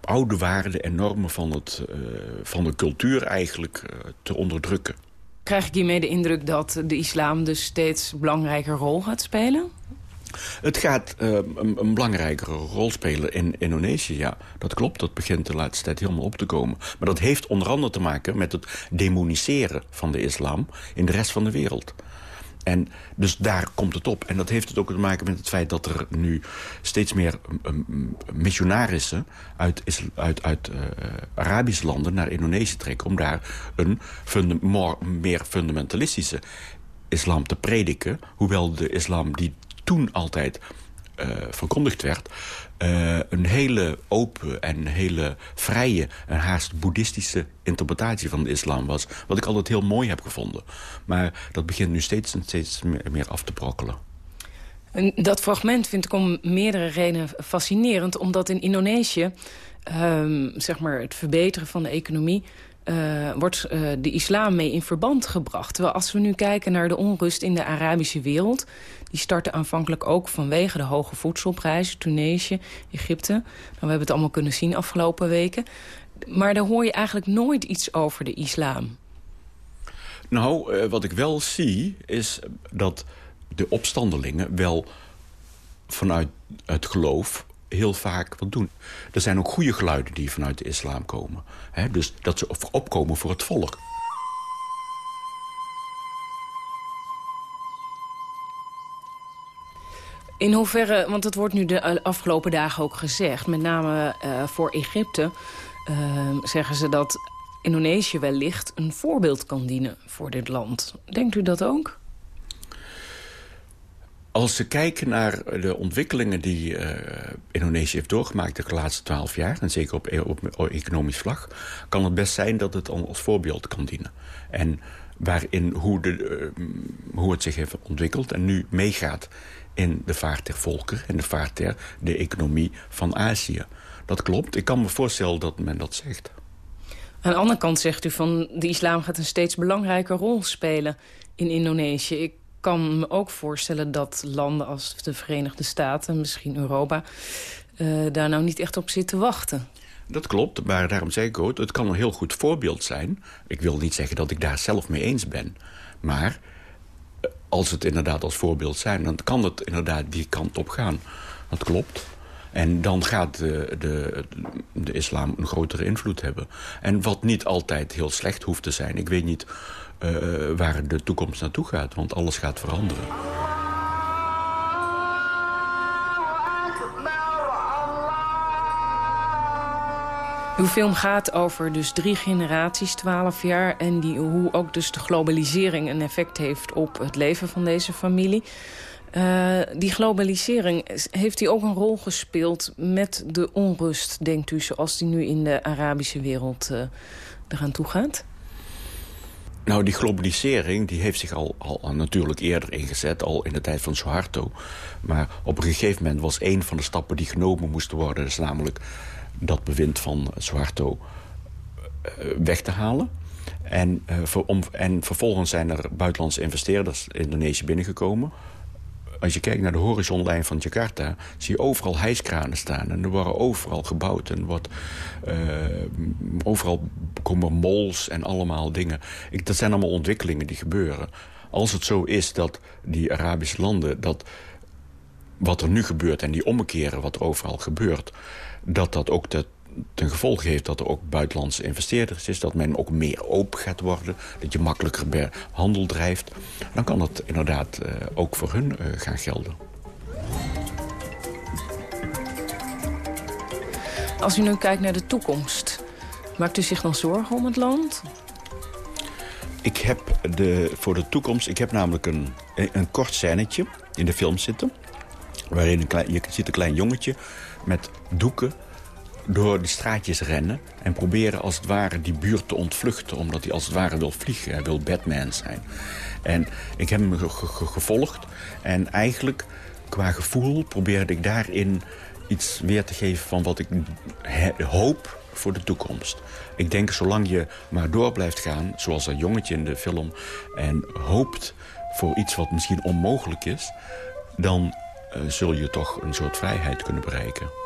oude waarden en normen van, het, uh, van de cultuur eigenlijk te onderdrukken. Krijg ik hiermee de indruk dat de islam dus steeds belangrijker rol gaat spelen? Het gaat uh, een, een, belangrijkere rol spelen in Indonesië, ja. Dat klopt, dat begint de laatste tijd helemaal op te komen. Maar dat heeft onder andere te maken met het demoniseren van de islam... in de rest van de wereld. En dus daar komt het op. En dat heeft het ook te maken met het feit dat er nu steeds meer um, missionarissen uit, uit, uit uh, Arabische landen naar Indonesië trekken... om daar een meer fundamentalistische islam te prediken. Hoewel de islam die toen altijd uh, verkondigd werd... Uh, een hele open en hele vrije en haast boeddhistische interpretatie van de islam was. Wat ik altijd heel mooi heb gevonden. Maar dat begint nu steeds en steeds meer, af te brokkelen. En dat fragment vind ik om meerdere redenen fascinerend. Omdat in Indonesië um, zeg maar het verbeteren van de economie uh, wordt uh, de islam mee in verband gebracht. Terwijl als we nu kijken naar de onrust in de Arabische wereld... die startte aanvankelijk ook vanwege de hoge voedselprijzen... Tunesië, Egypte. Nou, we hebben het allemaal kunnen zien afgelopen weken. Maar daar hoor je eigenlijk nooit iets over de islam. Nou, uh, wat ik wel zie is dat de opstandelingen wel vanuit het geloof heel vaak wat doen. Er zijn ook goede geluiden die vanuit de islam komen. Hè? Dus dat ze opkomen voor het volk. In hoeverre, want het wordt nu de afgelopen dagen ook gezegd... met name uh, voor Egypte... ehm, zeggen ze dat Indonesië wellicht een voorbeeld kan dienen voor dit land. Denkt u dat ook? Als ze kijken naar de ontwikkelingen die uh, Indonesië heeft doorgemaakt de laatste twaalf jaar... en zeker op, op, economisch vlak, kan het best zijn dat het als voorbeeld kan dienen. En waarin hoe, de, uh, hoe het zich heeft ontwikkeld en nu meegaat in de vaart der volken... en de vaart der de economie van Azië. Dat klopt. Ik kan me voorstellen dat men dat zegt. Aan de andere kant zegt u van de islam gaat een steeds belangrijke rol spelen in Indonesië. Ik kan me ook voorstellen dat landen als de Verenigde Staten, misschien Europa... Uh, daar nou niet echt op zitten wachten. Dat klopt, maar daarom zeg ik ook, het kan een heel goed voorbeeld zijn. Ik wil niet zeggen dat ik daar zelf mee eens ben. Maar eh, als het inderdaad als voorbeeld zijn, dan kan het inderdaad die kant op gaan. Dat klopt. En dan gaat de, de, de islam een grotere invloed hebben. En wat niet altijd heel slecht hoeft te zijn. Ik weet niet uh, waar de toekomst naartoe gaat, want alles gaat veranderen. Uw film gaat over dus drie generaties, twaalf jaar... en die, hoe ook dus de globalisering een effect heeft op het leven van deze familie. Uh, die globalisering, heeft die ook een rol gespeeld met de onrust, denkt u... zoals die nu in de Arabische wereld uh, eraan toe gaat? Nou, die globalisering die heeft zich al, al natuurlijk eerder ingezet, al in de tijd van Suharto. Maar op een gegeven moment was een van de stappen die genomen moesten worden... is namelijk dat bewind van Suharto uh, weg te halen. En, ver, om, en vervolgens zijn er buitenlandse investeerders in Indonesië binnengekomen als je kijkt naar de horizonlijn van Jakarta... zie je overal hijskranen staan. En er worden overal gebouwd. En wordt, uh, overal komen mols en allemaal dingen. Ik, dat zijn allemaal ontwikkelingen die gebeuren. Als het zo is dat die Arabische landen... dat wat er nu gebeurt en die omkeren wat er overal gebeurt... dat dat ook de ten gevolge heeft dat er ook buitenlandse investeerders is... dat men ook meer open gaat worden, dat je makkelijker handel drijft... dan kan dat inderdaad uh, ook voor hun uh, gaan gelden. Als u nu kijkt naar de toekomst, maakt u zich dan zorgen om het land? Ik heb de, voor de toekomst, ik heb namelijk een, een kort scènetje in de film zitten... waarin een klein, je ziet een klein jongetje met doeken door die straatjes rennen... en proberen als het ware die buurt te ontvluchten... omdat hij als het ware wil vliegen, hij wil Batman zijn. En ik heb hem gevolgd en eigenlijk qua gevoel probeerde ik daarin iets weer te geven... van wat ik hoop voor de toekomst. Ik denk, zolang je maar door blijft gaan, zoals dat jongetje in de film... en hoopt voor iets wat misschien onmogelijk is... dan uh, zul je toch een soort vrijheid kunnen bereiken.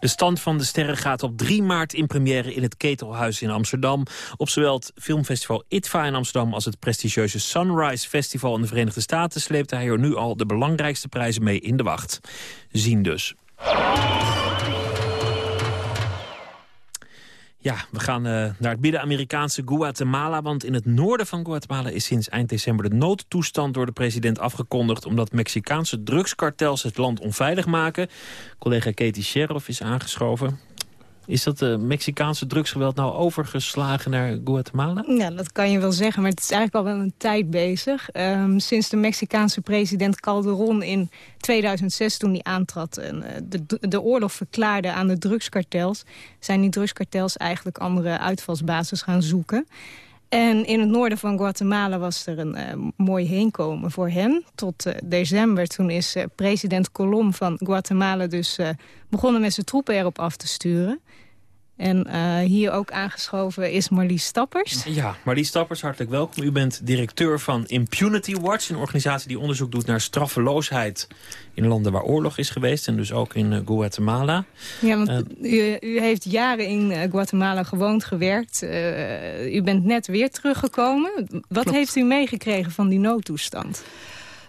De stand van de sterren gaat op 3 maart in première in het Ketelhuis in Amsterdam. Op zowel het filmfestival ITVA in Amsterdam als het prestigieuze Sunrise Festival in de Verenigde Staten sleept hij er nu al de belangrijkste prijzen mee in de wacht. Zien dus. Ja, we gaan uh, naar het midden-Amerikaanse Guatemala. Want in het noorden van Guatemala is sinds eind december de noodtoestand door de president afgekondigd. Omdat Mexicaanse drugskartels het land onveilig maken. Collega Katie Sheriff is aangeschoven. Is dat de Mexicaanse drugsgeweld nou overgeslagen naar Guatemala? Ja, dat kan je wel zeggen, maar het is eigenlijk al wel een tijd bezig. Um, sinds de Mexicaanse president Calderon in 2006, toen hij aantrad... En, uh, de, de oorlog verklaarde aan de drugskartels... zijn die drugskartels eigenlijk andere uitvalsbasis gaan zoeken. En in het noorden van Guatemala was er een uh, mooi heenkomen voor hen. Tot uh, december, toen is uh, president Colom van Guatemala dus begonnen met zijn troepen erop af te sturen. En uh, hier ook aangeschoven is Marlies Stappers. Ja, Marlies Stappers, hartelijk welkom. U bent directeur van Impunity Watch, een organisatie die onderzoek doet naar straffeloosheid in landen waar oorlog is geweest. En dus ook in uh, Guatemala. Ja, want uh, u, u, heeft jaren in Guatemala gewoond, gewerkt. u bent net weer teruggekomen. Wat Klopt. heeft u meegekregen van die noodtoestand?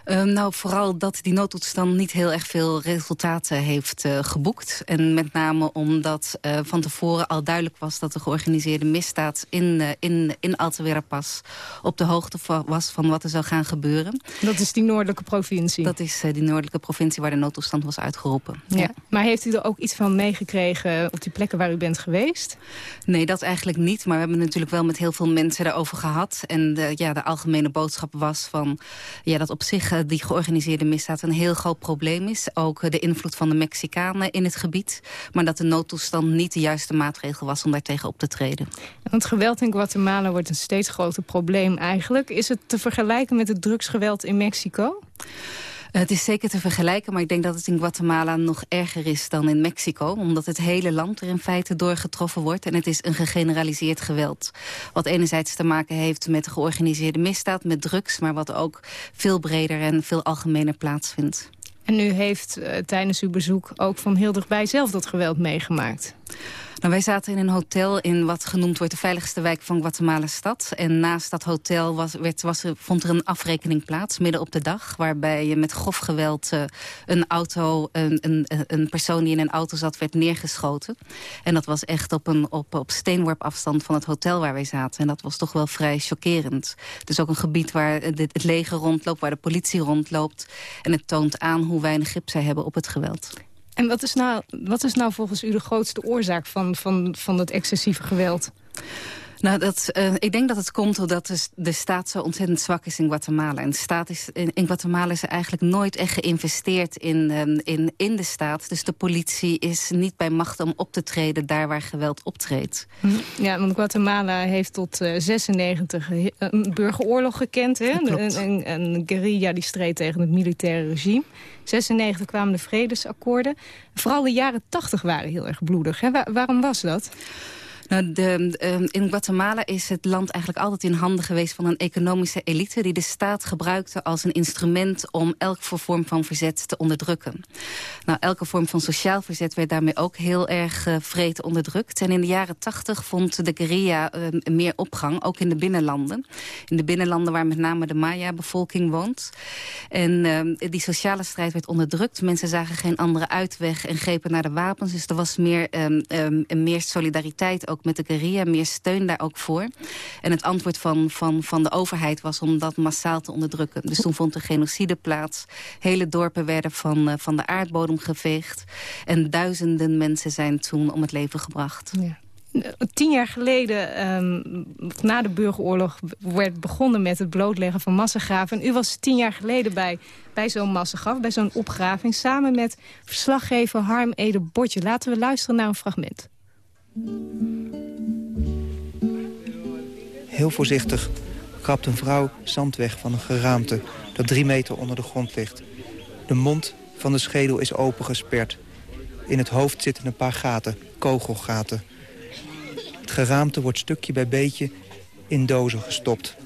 Ehm, nou, vooral dat die noodtoestand niet heel erg veel resultaten heeft uh, geboekt. En met name omdat uh, van tevoren al duidelijk was... dat de georganiseerde misdaad in, uh, in, in Altamira pas op de hoogte was van wat er zou gaan gebeuren. Dat is die noordelijke provincie? Dat is die noordelijke provincie waar de noodtoestand was uitgeroepen. Ja. ja. Maar heeft u er ook iets van meegekregen op die plekken waar u bent geweest? Nee, dat eigenlijk niet. Maar we hebben natuurlijk wel met heel veel mensen daarover gehad. En de, ja, de algemene boodschap was van... Ja, dat op zich die georganiseerde misdaad een heel groot probleem is. Ook de invloed van de Mexicanen in het gebied. Maar dat de noodtoestand niet de juiste maatregel was om daartegen op te treden. Want geweld in Guatemala wordt een steeds groter probleem eigenlijk. Is het te vergelijken met het drugsgeweld in Mexico? Het is zeker te vergelijken, maar ik denk dat het in Guatemala nog erger is dan in Mexico. Omdat het hele land er in feite doorgetroffen wordt. En het is een gegeneraliseerd geweld. Wat enerzijds te maken heeft met de georganiseerde misdaad, met drugs. Maar wat ook veel breder en veel algemener plaatsvindt. En u heeft uh, tijdens uw bezoek ook van heel dichtbij zelf dat geweld meegemaakt. Nou, wij zaten in een hotel in wat genoemd wordt de veiligste wijk van Guatemala-stad. En naast dat hotel was, werd, was vond er een afrekening plaats, midden op de dag. Waarbij je met grof geweld uh, een auto, een, een, een persoon die in een auto zat, werd neergeschoten. En dat was echt op, een, op, op steenworp afstand van het hotel waar wij zaten. En dat was toch wel vrij chockerend. Dus ook een gebied waar het, het leger rondloopt, waar de politie rondloopt. En het toont aan hoe weinig grip zij hebben op het geweld. En wat is nou, wat is nou volgens u de grootste oorzaak van, van, van het excessieve geweld? Nou, dat, uh, ik denk dat het komt doordat de, de staat zo ontzettend zwak is in Guatemala. En de staat is, in, in Guatemala is er eigenlijk nooit echt geïnvesteerd in, um, in, in de staat. Dus de politie is niet bij macht om op te treden daar waar geweld optreedt. Ja, want Guatemala heeft tot uh, 96 een burgeroorlog gekend. Hè? Een, een, een guerrilla die streed tegen het militaire regime. 96 kwamen de vredesakkoorden. Vooral de jaren 80 waren heel erg bloedig. Hè? Waar, waarom was dat? Nou, uh, in Guatemala is het land eigenlijk altijd in handen geweest van een economische elite... die de staat gebruikte als een instrument om elke vorm van verzet te onderdrukken. Nou, elke vorm van sociaal verzet werd daarmee ook heel erg uh, vreed onderdrukt. En in de jaren tachtig vond de guerrilla uh, meer opgang, ook in de binnenlanden. In de binnenlanden waar met name de Maya-bevolking woont. En uh, die sociale strijd werd onderdrukt. Mensen zagen geen andere uitweg en grepen naar de wapens. Dus er was meer, meer solidariteit ook met de guerrilla, meer steun daar ook voor. En het antwoord van, van, van de overheid was om dat massaal te onderdrukken. Dus toen vond er genocide plaats. Hele dorpen werden van, uh, van de aardbodem geveegd. En duizenden mensen zijn toen om het leven gebracht. Ja. Tien jaar geleden, um, na de burgeroorlog, werd begonnen met het blootleggen van massagraven. En u was tien jaar geleden bij, bij zo'n massagraf, bij zo'n opgraving... samen met verslaggever Harm Ede Botje. Laten we luisteren naar een fragment. Heel voorzichtig krabt een vrouw zand weg van een geraamte... dat drie meter onder de grond ligt. De mond van de schedel is opengesperd. In het hoofd zitten een paar gaten, kogelgaten. Het geraamte wordt stukje bij beetje in dozen gestopt.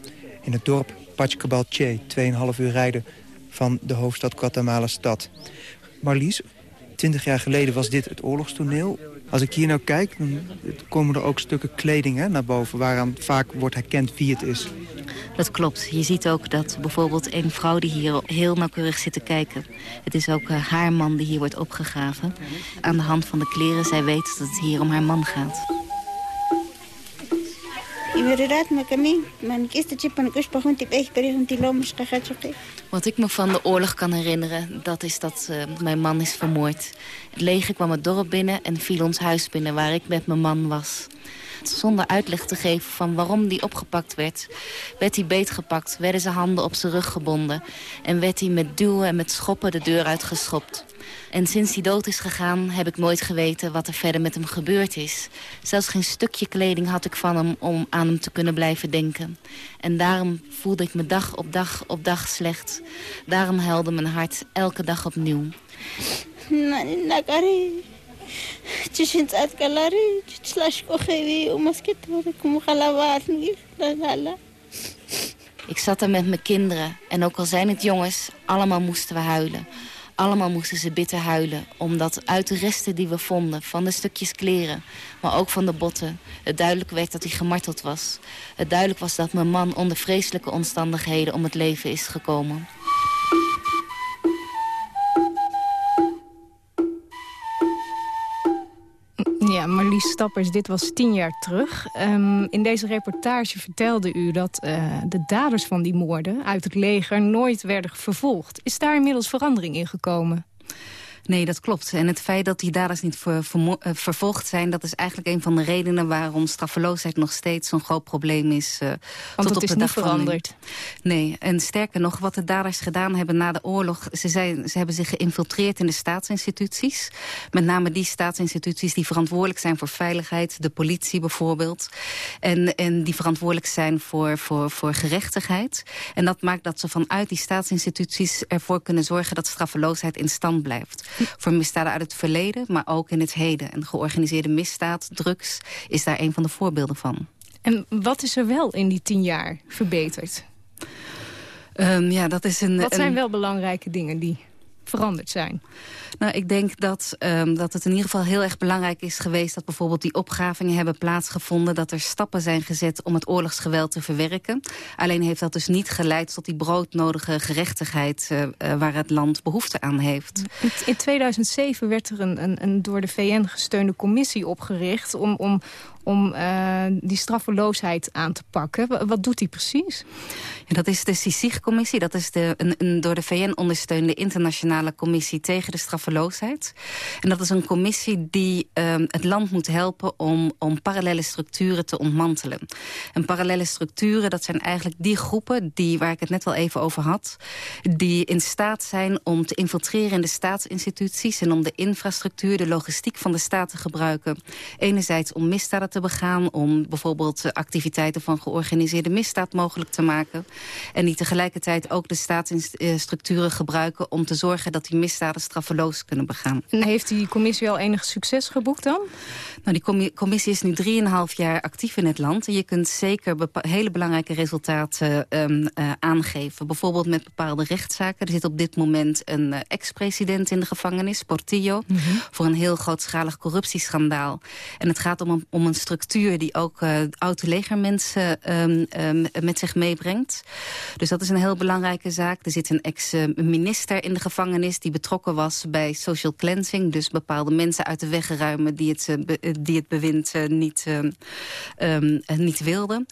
In het dorp Pachcabalche, 2,5 uur rijden van de hoofdstad Guatemala-stad. Marlies, 20 jaar geleden was dit het oorlogstoneel. Als ik hier nou kijk, dan komen er ook stukken kleding hè, naar boven... waaraan vaak wordt herkend wie het is. Dat klopt. Je ziet ook dat bijvoorbeeld een vrouw die hier heel nauwkeurig zit te kijken... het is ook uh, haar man die hier wordt opgegraven. Aan de hand van de kleren, zij weet dat het hier om haar man gaat. Wat ik me van de oorlog kan herinneren, dat is dat uh, mijn man is vermoord. Het leger kwam het dorp binnen en viel ons huis binnen waar ik met mijn man was. Zonder uitleg te geven van waarom die opgepakt werd, werd hij beetgepakt, werden zijn handen op zijn rug gebonden en werd hij met duwen en met schoppen de deur uitgeschopt. En sinds hij dood is gegaan heb ik nooit geweten wat er verder met hem gebeurd is. Zelfs geen stukje kleding had ik van hem om aan hem te kunnen blijven denken. En daarom voelde ik me dag op dag op dag slecht. Daarom huilde mijn hart elke dag opnieuw. Ik zat er met mijn kinderen en ook al zijn het jongens, allemaal moesten we huilen. Allemaal moesten ze bitter huilen, omdat uit de resten die we vonden... van de stukjes kleren, maar ook van de botten... het duidelijk werd dat hij gemarteld was. Het duidelijk was dat mijn man onder vreselijke omstandigheden om het leven is gekomen. Marlies Stappers, dit was tien jaar terug. Ehm, in deze reportage vertelde u dat uh, de daders van die moorden... uit het leger nooit werden vervolgd. Is daar inmiddels verandering in gekomen? Nee, dat klopt. En het feit dat die daders niet ver, ver, eh, vervolgd zijn... dat is eigenlijk een van de redenen waarom straffeloosheid nog steeds zo'n groot probleem is. Uh, Want tot het op is de dag van veranderd. Nee, en sterker nog, wat de daders gedaan hebben na de oorlog... Ze, zijn, ze hebben zich geïnfiltreerd in de staatsinstituties. Met name die staatsinstituties die verantwoordelijk zijn voor veiligheid. De politie bijvoorbeeld. En, en die verantwoordelijk zijn voor, voor, voor gerechtigheid. En dat maakt dat ze vanuit die staatsinstituties ervoor kunnen zorgen... dat straffeloosheid in stand blijft voor misdaden uit het verleden, maar ook in het heden. En georganiseerde misdaad, drugs, is daar een van de voorbeelden van. En wat is er wel in die tien jaar verbeterd? Um, ja, dat is een, wat zijn een... wel belangrijke dingen die veranderd zijn? Nou, ik denk dat, um, dat het in ieder geval heel erg belangrijk is geweest... dat bijvoorbeeld die opgravingen hebben plaatsgevonden... dat er stappen zijn gezet om het oorlogsgeweld te verwerken. Alleen heeft dat dus niet geleid tot die broodnodige gerechtigheid... Uh, uh, waar het land behoefte aan heeft. In, in 2007 werd er een, een, een door de VN gesteunde commissie opgericht... om, om, om uh, die straffeloosheid aan te pakken. Wat doet die precies? Ja, dat is de CICIG-commissie. Dat is de, een, een door de VN ondersteunde internationale commissie tegen de straffeloosheid. En dat is een commissie die um, het land moet helpen om, om parallele structuren te ontmantelen. En parallele structuren, dat zijn eigenlijk die groepen die, waar ik het net al even over had, die in staat zijn om te infiltreren in de staatsinstituties en om de infrastructuur, de logistiek van de staat te gebruiken. Enerzijds om misdaden te begaan, om bijvoorbeeld activiteiten van georganiseerde misdaad mogelijk te maken. En die tegelijkertijd ook de staatsstructuren gebruiken om te zorgen dat die misdaden straffeloos kunnen begaan. En heeft die commissie al enig succes geboekt dan? Nou, die commissie is nu 3,5 jaar actief in het land. En je kunt zeker hele belangrijke resultaten um, uh, aangeven. Bijvoorbeeld met bepaalde rechtszaken. Er zit op dit moment een uh, ex-president in de gevangenis, Portillo... Mm -hmm. voor een heel grootschalig corruptieschandaal. En het gaat om een, om een structuur die ook uh, oude legermensen um, um, met zich meebrengt. Dus dat is een heel belangrijke zaak. Er zit een ex-minister in de gevangenis die betrokken was bij social cleansing. Dus bepaalde mensen uit de weg ruimen die het, uh, die het bewind niet, um, niet wilden.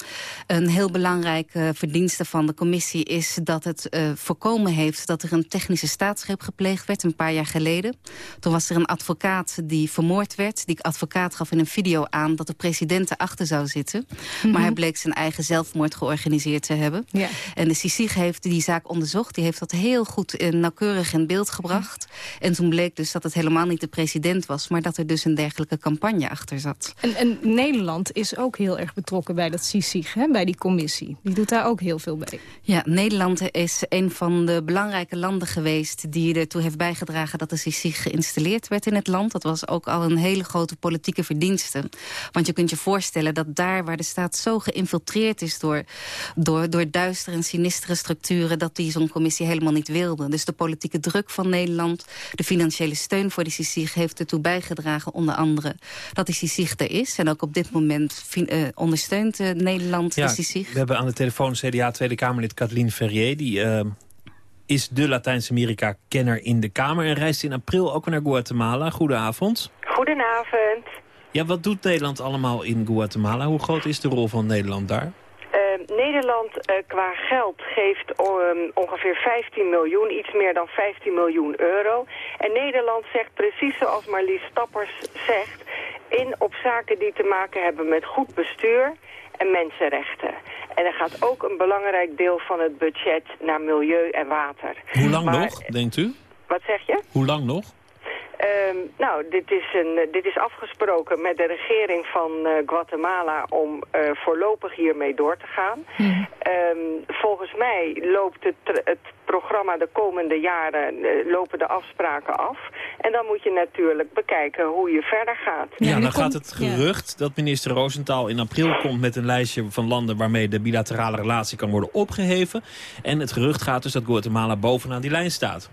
Een heel belangrijke verdienste van de commissie is dat het voorkomen heeft dat er een technische staatsgreep gepleegd werd een paar jaar geleden. Toen was er een advocaat die vermoord werd. Die advocaat gaf in een video aan dat de president erachter zou zitten. Mm -hmm. Maar hij bleek zijn eigen zelfmoord georganiseerd te hebben. Ja. En de CICIG heeft die zaak onderzocht. Die heeft dat heel goed en nauwkeurig in beeld gebracht. En toen bleek dus dat het helemaal niet de president was... maar dat er dus een dergelijke campagne achter zat. En, en Nederland is ook heel erg betrokken bij dat CICIG, hè, bij die commissie. Die doet daar ook heel veel bij. Ja, Nederland is een van de belangrijke landen geweest... die ertoe heeft bijgedragen dat de CICIG geïnstalleerd werd in het land. Dat was ook al een hele grote politieke verdienste. Want je kunt je voorstellen dat daar waar de staat zo geïnfiltreerd is... door, door, door duistere en sinistere structuren... dat die zo'n commissie helemaal niet wilde. Dus de politieke druk van Nederland, de financiële steun voor die CICIG... heeft ertoe bijgedragen, onder andere, dat die CICIG er is. En ook op dit moment uh, ondersteunt uh, Nederland ja, de CICIG. We hebben aan de telefoon CDA Tweede Kamerlid Kathleen Ferrier... die uh, is de Latijns-Amerika-kenner in de Kamer... en reist in april ook naar Guatemala. Goedenavond. Goedenavond. Ja, wat doet Nederland allemaal in Guatemala? Hoe groot is de rol van Nederland daar? Uh, Nederland uh, qua geld geeft um, ongeveer 15 miljoen, iets meer dan 15 miljoen euro. En Nederland zegt precies zoals Marlies Stappers zegt... in op zaken die te maken hebben met goed bestuur en mensenrechten. En er gaat ook een belangrijk deel van het budget naar milieu en water. Hoe lang maar, nog, denkt u? Wat zeg je? Hoe lang nog? Um, nou, dit is, een, dit is afgesproken met de regering van uh, Guatemala om uh, voorlopig hiermee door te gaan. Mm. Um, volgens mij loopt het, het programma de komende jaren, uh, lopen de afspraken af. En dan moet je natuurlijk bekijken hoe je verder gaat. Ja, ja dan gaat het gerucht ja. dat minister Roosentaal in april komt met een lijstje van landen waarmee de bilaterale relatie kan worden opgeheven. En het gerucht gaat dus dat Guatemala bovenaan die lijn staat.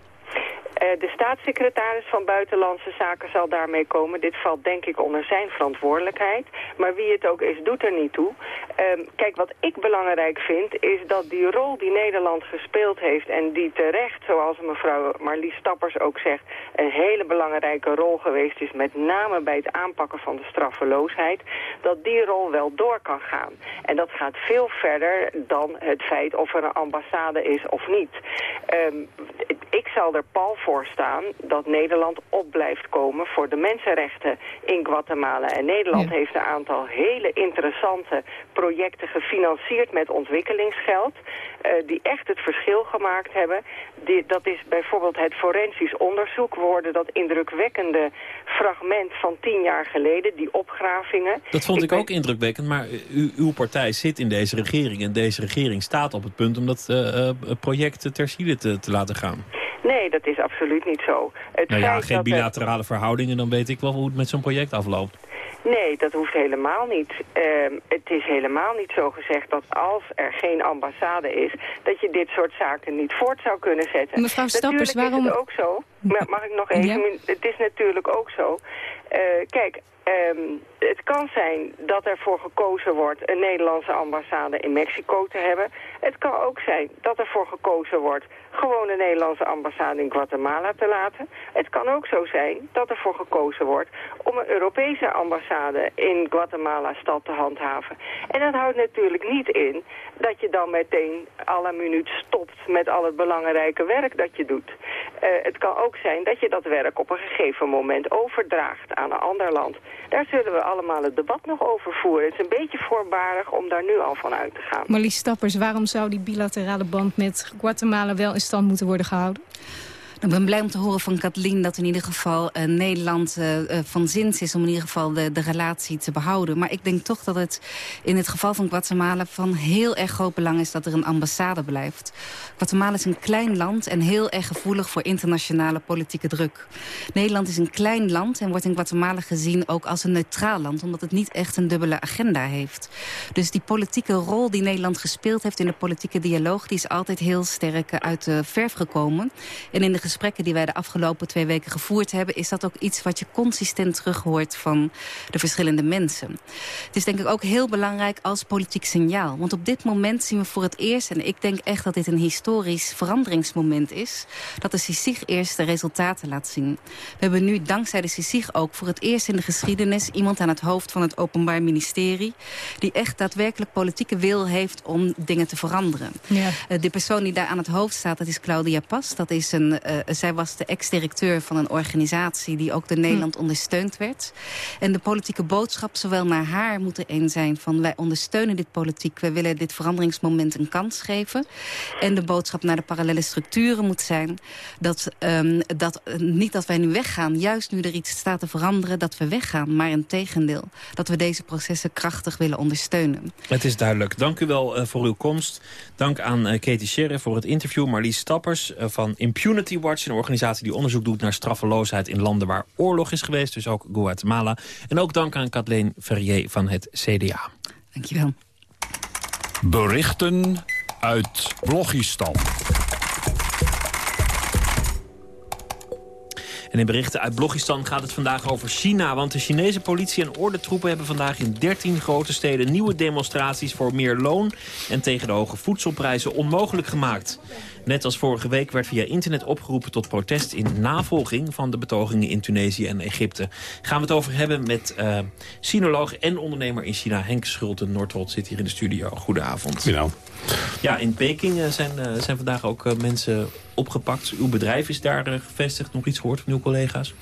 De staatssecretaris van Buitenlandse Zaken zal daarmee komen. Dit valt denk ik onder zijn verantwoordelijkheid. Maar wie het ook is, doet er niet toe. Ehm, kijk, wat ik belangrijk vind, is dat die rol die Nederland gespeeld heeft... en die terecht, zoals mevrouw Marlies Stappers ook zegt... een hele belangrijke rol geweest is, met name bij het aanpakken van de straffeloosheid... dat die rol wel door kan gaan. En dat gaat veel verder dan het feit of er een ambassade is of niet. Ehm, ik zal er pal voor staan dat Nederland op blijft komen voor de mensenrechten in Guatemala. En Nederland heeft een aantal hele interessante projecten gefinancierd met ontwikkelingsgeld. Uh, die echt het verschil gemaakt hebben. Die, dat is bijvoorbeeld het forensisch onderzoek. We hoorden dat indrukwekkende fragment van tien jaar geleden, die opgravingen. Dat vond ik, ook indrukwekkend, maar u, uw partij zit in deze regering. En deze regering staat op het punt om dat uh, project ter ziele te, te laten gaan. Nee, dat is absoluut niet zo. Het nou ja, geen bilaterale verhoudingen, dan weet ik wel hoe het met zo'n project afloopt. Nee, dat hoeft helemaal niet. Uh, het is helemaal niet zo gezegd dat als er geen ambassade is... dat je dit soort zaken niet voort zou kunnen zetten. Mevrouw Stappers, natuurlijk waarom... is het ook zo. Mag ik nog even? Het is natuurlijk ook zo. Uh, kijk, Um, het kan zijn dat ervoor gekozen wordt een Nederlandse ambassade in Mexico te hebben. Het kan ook zijn dat ervoor gekozen wordt gewoon een Nederlandse ambassade in Guatemala te laten. Het kan ook zo zijn dat ervoor gekozen wordt om een Europese ambassade in Guatemala-stad te handhaven. En dat houdt natuurlijk niet in dat je dan meteen alle minuut stopt met al het belangrijke werk dat je doet. Uh, het kan ook zijn dat je dat werk op een gegeven moment overdraagt aan een ander land. Daar zullen we allemaal het debat nog over voeren. Het is een beetje voorbarig om daar nu al van uit te gaan. Marlies Stappers, waarom zou die bilaterale band met Guatemala wel in stand moeten worden gehouden? Ik ben blij om te horen van Kathleen dat in ieder geval uh, Nederland uh, van zins is om in ieder geval de, de relatie te behouden. Maar ik denk toch dat het in het geval van Guatemala van heel erg groot belang is dat er een ambassade blijft. Guatemala is een klein land en heel erg gevoelig voor internationale politieke druk. Nederland is een klein land en wordt in Guatemala gezien ook als een neutraal land, omdat het niet echt een dubbele agenda heeft. Dus die politieke rol die Nederland gespeeld heeft in de politieke dialoog, die is altijd heel sterk uit de verf gekomen. En in de gesprekken die wij de afgelopen twee weken gevoerd hebben... is dat ook iets wat je consistent terug hoort van de verschillende mensen. Het is denk ik ook heel belangrijk als politiek signaal. Want op dit moment zien we voor het eerst... en ik denk echt dat dit een historisch veranderingsmoment is... dat de CICIG eerst de resultaten laat zien. We hebben nu dankzij de CICIG ook voor het eerst in de geschiedenis... iemand aan het hoofd van het Openbaar Ministerie... die echt daadwerkelijk politieke wil heeft om dingen te veranderen. Ja. Uh, de persoon die daar aan het hoofd staat, dat is Claudia Pas. Dat is een uh, eh, zij was de ex-directeur van een organisatie die ook door Nederland hm. ondersteund werd. En de politieke boodschap zowel naar haar moet er een zijn van wij ondersteunen dit politiek. Wij willen dit veranderingsmoment een kans geven. En de boodschap naar de parallele structuren moet zijn dat, um, dat niet dat wij nu weggaan, juist nu er iets staat te veranderen, dat we weggaan. Maar in tegendeel, dat we deze processen krachtig willen ondersteunen. Het is duidelijk. Dank u wel uh, voor uw komst. Dank aan uh, Katie Scherre voor het interview. Marlies Stappers uh, van Impunity Watch, een organisatie die onderzoek doet naar straffeloosheid in landen waar oorlog is geweest, dus ook Guatemala. En ook dank aan Kathleen Ferrier van het CDA. Dankjewel. Berichten uit Blogistan. En in berichten uit Blogistan gaat het vandaag over China. Want de Chinese politie en ordentroepen hebben vandaag in 13 grote steden... nieuwe demonstraties voor meer loon en tegen de hoge voedselprijzen onmogelijk gemaakt. Net als vorige week werd via internet opgeroepen tot protest... in navolging van de betogingen in Tunesië en Egypte. Gaan we het over hebben met uh, sinoloog en ondernemer in China... Henk Schulten. Noordholt zit hier in de studio. Goedenavond. Goedenavond. Ja, in Peking eh, zijn, uh, zijn vandaag ook mensen opgepakt. Uw bedrijf is daar gevestigd. Nog iets gehoord van uw collega's?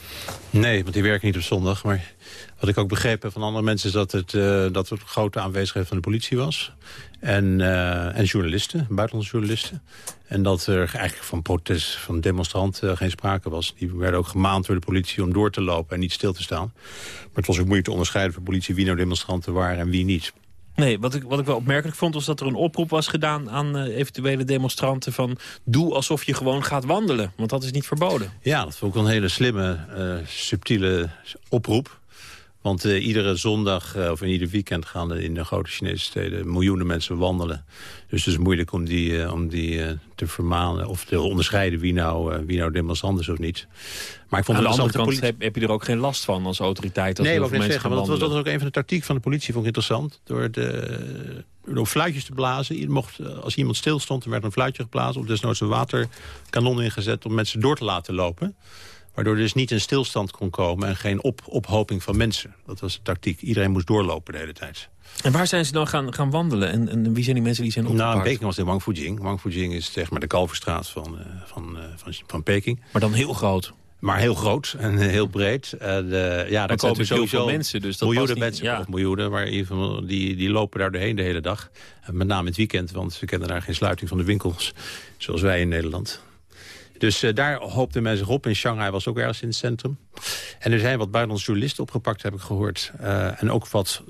Nee, want die werken niet op zondag. Maar wat ik ook begrepen van andere mensen... is dat, het, uh, dat grote aanwezigheid van de politie was. En, uh, en journalisten, buitenlandse journalisten. En dat er eigenlijk van protest, van demonstranten geen sprake was. Die werden ook gemaand door de politie om door te lopen en niet stil te staan. Maar het was ook moeilijk te onderscheiden voor de politie... wie nou demonstranten waren en wie niet. Nee, wat ik, wat ik wel opmerkelijk vond was dat er een oproep was gedaan aan uh, eventuele demonstranten van doe alsof je gewoon gaat wandelen, want dat is niet verboden. Ja, dat vond ik een hele slimme, uh, subtiele oproep. Want uh, iedere zondag uh, of in ieder weekend gaan er in de grote Chinese steden miljoenen mensen wandelen. Dus het is moeilijk om die, uh, om die te vermanen of te onderscheiden wie nou, wie nou demonstrant is of niet. Maar ik vond Aan de andere kant heb, heb, je er ook geen last van als autoriteit. Als nee, wat ik zeggen, want dat was, dat was ook een van de tactieken van de politie, vond ik interessant. Door, de, door fluitjes te blazen. Je mocht, als iemand stil stond, er werd een fluitje geblazen. Of desnoods een waterkanon ingezet om mensen door te laten lopen. Waardoor er dus niet een stilstand kon komen en geen op, ophoping van mensen. Dat was de tactiek. Iedereen moest doorlopen de hele tijd. En waar zijn ze dan gaan, gaan wandelen? En, en wie zijn die mensen die zijn opgepakt? Nou, in Peking was het Wang Fujing. Wang Fujing is zeg maar de Kalverstraat van, uh, van, uh, van, van Peking. Maar dan heel groot. Maar heel groot en <laughs> heel breed. Uh, de, ja, daar komen sowieso mensen. Dus dat miljoenen niet, mensen, ja. of miljoenen, maar in geval, die, die lopen daar doorheen de hele dag. En met name het weekend, want we kennen daar geen sluiting van de winkels. Zoals wij in Nederland. Dus uh, daar hoopten men zich op. In Shanghai was ook ergens in het centrum. En er zijn wat buitenlandse journalisten opgepakt, heb ik gehoord. Uh, en ook wat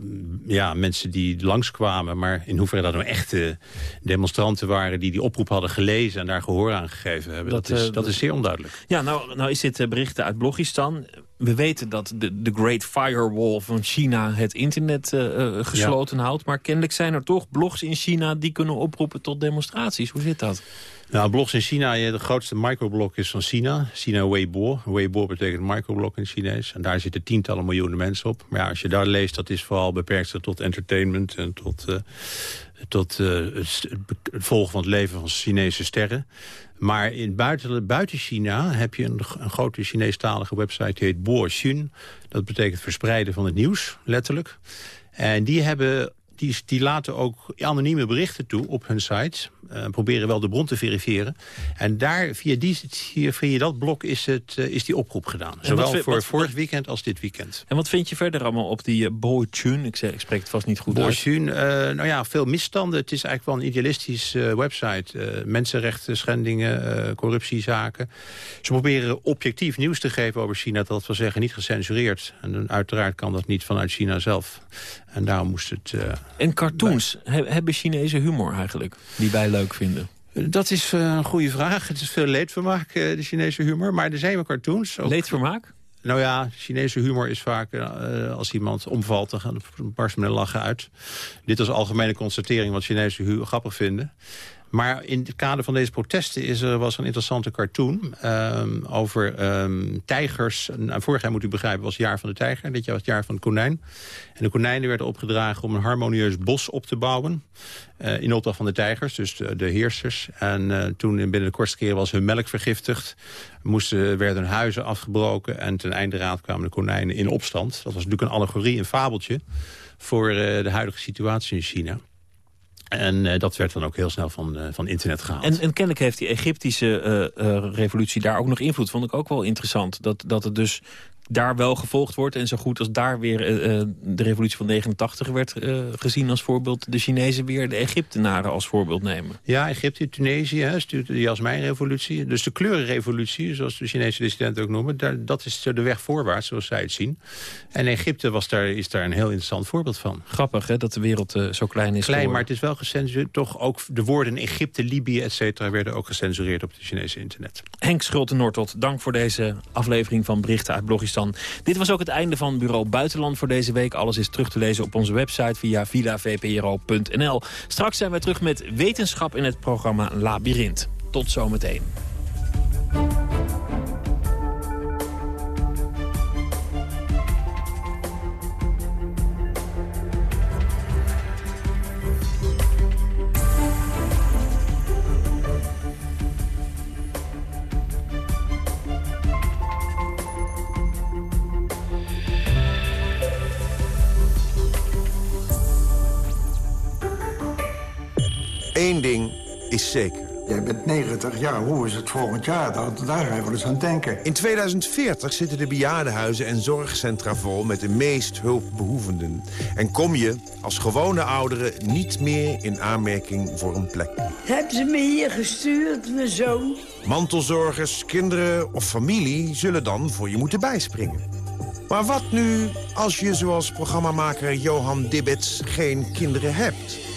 ja, mensen die langskwamen. Maar in hoeverre dat nou echte demonstranten waren... die die oproep hadden gelezen en daar gehoor aan gegeven hebben. Dat, dat is, dat is zeer onduidelijk. Ja, nou, nou is dit berichten uit Blogistan. We weten dat de, de Great Firewall van China het internet uh, gesloten ja. houdt. Maar kennelijk zijn er toch blogs in China die kunnen oproepen tot demonstraties. Hoe zit dat? Nou, blogs in China, de grootste microblog is van China. China Weibo. Weibo betekent microblog in Chinees. En daar zitten tientallen miljoenen mensen op. Maar ja, als je daar leest, dat is vooral beperkt tot entertainment... en tot, uh, tot uh, het, het volgen van het leven van Chinese sterren. Maar in buiten, buiten China heb je een, een grote Chineestalige website... die heet Bo Xun. Dat betekent verspreiden van het nieuws, letterlijk. En die hebben die, die, laten ook anonieme berichten toe op hun site. Uh, proberen wel de bron te verifiëren. En daar, via, die, via dat blok is, het, uh, is die oproep gedaan. Zowel wat, voor wat, vorig weekend als dit weekend. En wat vind je verder allemaal op die uh? Ik, zeg, ik spreek het vast niet goed Bochun, uit. nou ja, veel misstanden. Het is eigenlijk wel een idealistisch website. mensenrechten, schendingen, corruptiezaken. Ze proberen objectief nieuws te geven over China. Dat wil zeggen niet gecensureerd. En uiteraard kan dat niet vanuit China zelf. En daarom moest het... en cartoons, bij... hebben Chinese humor eigenlijk? Die wij leuk vinden? Dat is uh, een goede vraag. Het is veel leedvermaak, uh, de Chinese humor. Maar er zijn wel cartoons. Ook... Leedvermaak? Nou ja, Chinese humor is vaak, uh, als iemand omvalt, dan barst men lachen uit. Dit is algemene constatering wat Chinese humor grappig vinden. Maar in het kader van deze protesten is er, was er een interessante cartoon um, over um, tijgers. Vorig jaar moet u begrijpen was het jaar van de tijger. Dit jaar was het jaar van de konijn. En de konijnen werden opgedragen om een harmonieus bos op te bouwen. Uh, in opdracht van de tijgers, dus de, heersers. En uh, toen binnen de kortste keer was hun melk vergiftigd. Moesten, werden hun huizen afgebroken. En ten einde raad kwamen de konijnen in opstand. Dat was natuurlijk een allegorie, een fabeltje... voor uh, de huidige situatie in China. En uh, dat werd dan ook heel snel van, uh, van internet gehaald. En, en kennelijk heeft die Egyptische uh, revolutie daar ook nog invloed. Vond ik ook wel interessant. Dat, dat het dus daar wel gevolgd wordt. En zo goed als daar weer uh, de revolutie van 89 werd uh, gezien als voorbeeld... de Chinezen weer de Egyptenaren als voorbeeld nemen. Ja, Egypte, Tunesië, hè, de Jasmijnrevolutie. Dus de kleurenrevolutie, zoals de Chinese dissidenten ook noemen... Daar, dat is de weg voorwaarts, zoals zij het zien. En Egypte was daar, is daar een heel interessant voorbeeld van. Grappig, hè, dat de wereld uh, zo klein is. Klein, maar het is wel gecensureerd. Toch ook de woorden Egypte, Libië, et cetera... werden ook gecensureerd op het Chinese internet. Henk Schulte-Noordtot, dank voor deze aflevering van Berichten uit Blogistan. Dit was ook het einde van Bureau Buitenland voor deze week. Alles is terug te lezen op onze website via villavpro.nl. Straks zijn wij terug met wetenschap in het programma Labyrinth. Tot zometeen. Eén ding is zeker. Jij bent 90 jaar, hoe is het volgend jaar? Daar, daar ga je wel eens aan denken. In 2040 zitten de bejaardenhuizen en zorgcentra vol... met de meest hulpbehoevenden. En kom je als gewone ouderen niet meer in aanmerking voor een plek. Hebben ze me hier gestuurd, mijn zoon? Mantelzorgers, kinderen of familie zullen dan voor je moeten bijspringen. Maar wat nu als je zoals programmamaker Johan Dibbets geen kinderen hebt...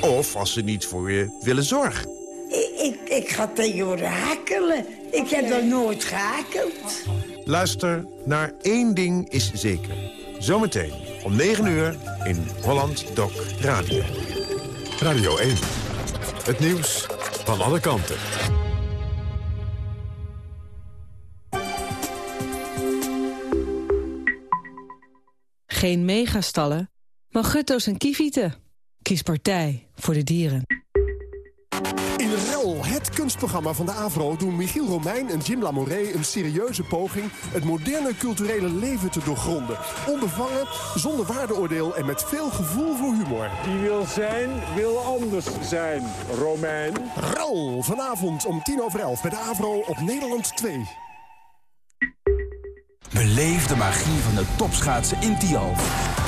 Of als ze niet voor je willen zorgen. Ik, ik, ik ga tegenwoordig hakelen. Ik heb nog nooit gehakeld. Luister naar één ding is zeker. Zometeen om 9 uur in Holland Doc Radio. Radio 1. Het nieuws van alle kanten. Geen megastallen, maar gutto's en kievieten. Kies partij voor de dieren. In Rel, het kunstprogramma van de AVRO... doen Michiel Romein en Jim Lamoré een serieuze poging... het moderne culturele leven te doorgronden. Onbevangen, zonder waardeoordeel en met veel gevoel voor humor. Die wil zijn, wil anders zijn, Romein. Rel, vanavond om tien over elf bij de AVRO op Nederland 2. Beleef de magie van de topschaatsen in Tialf.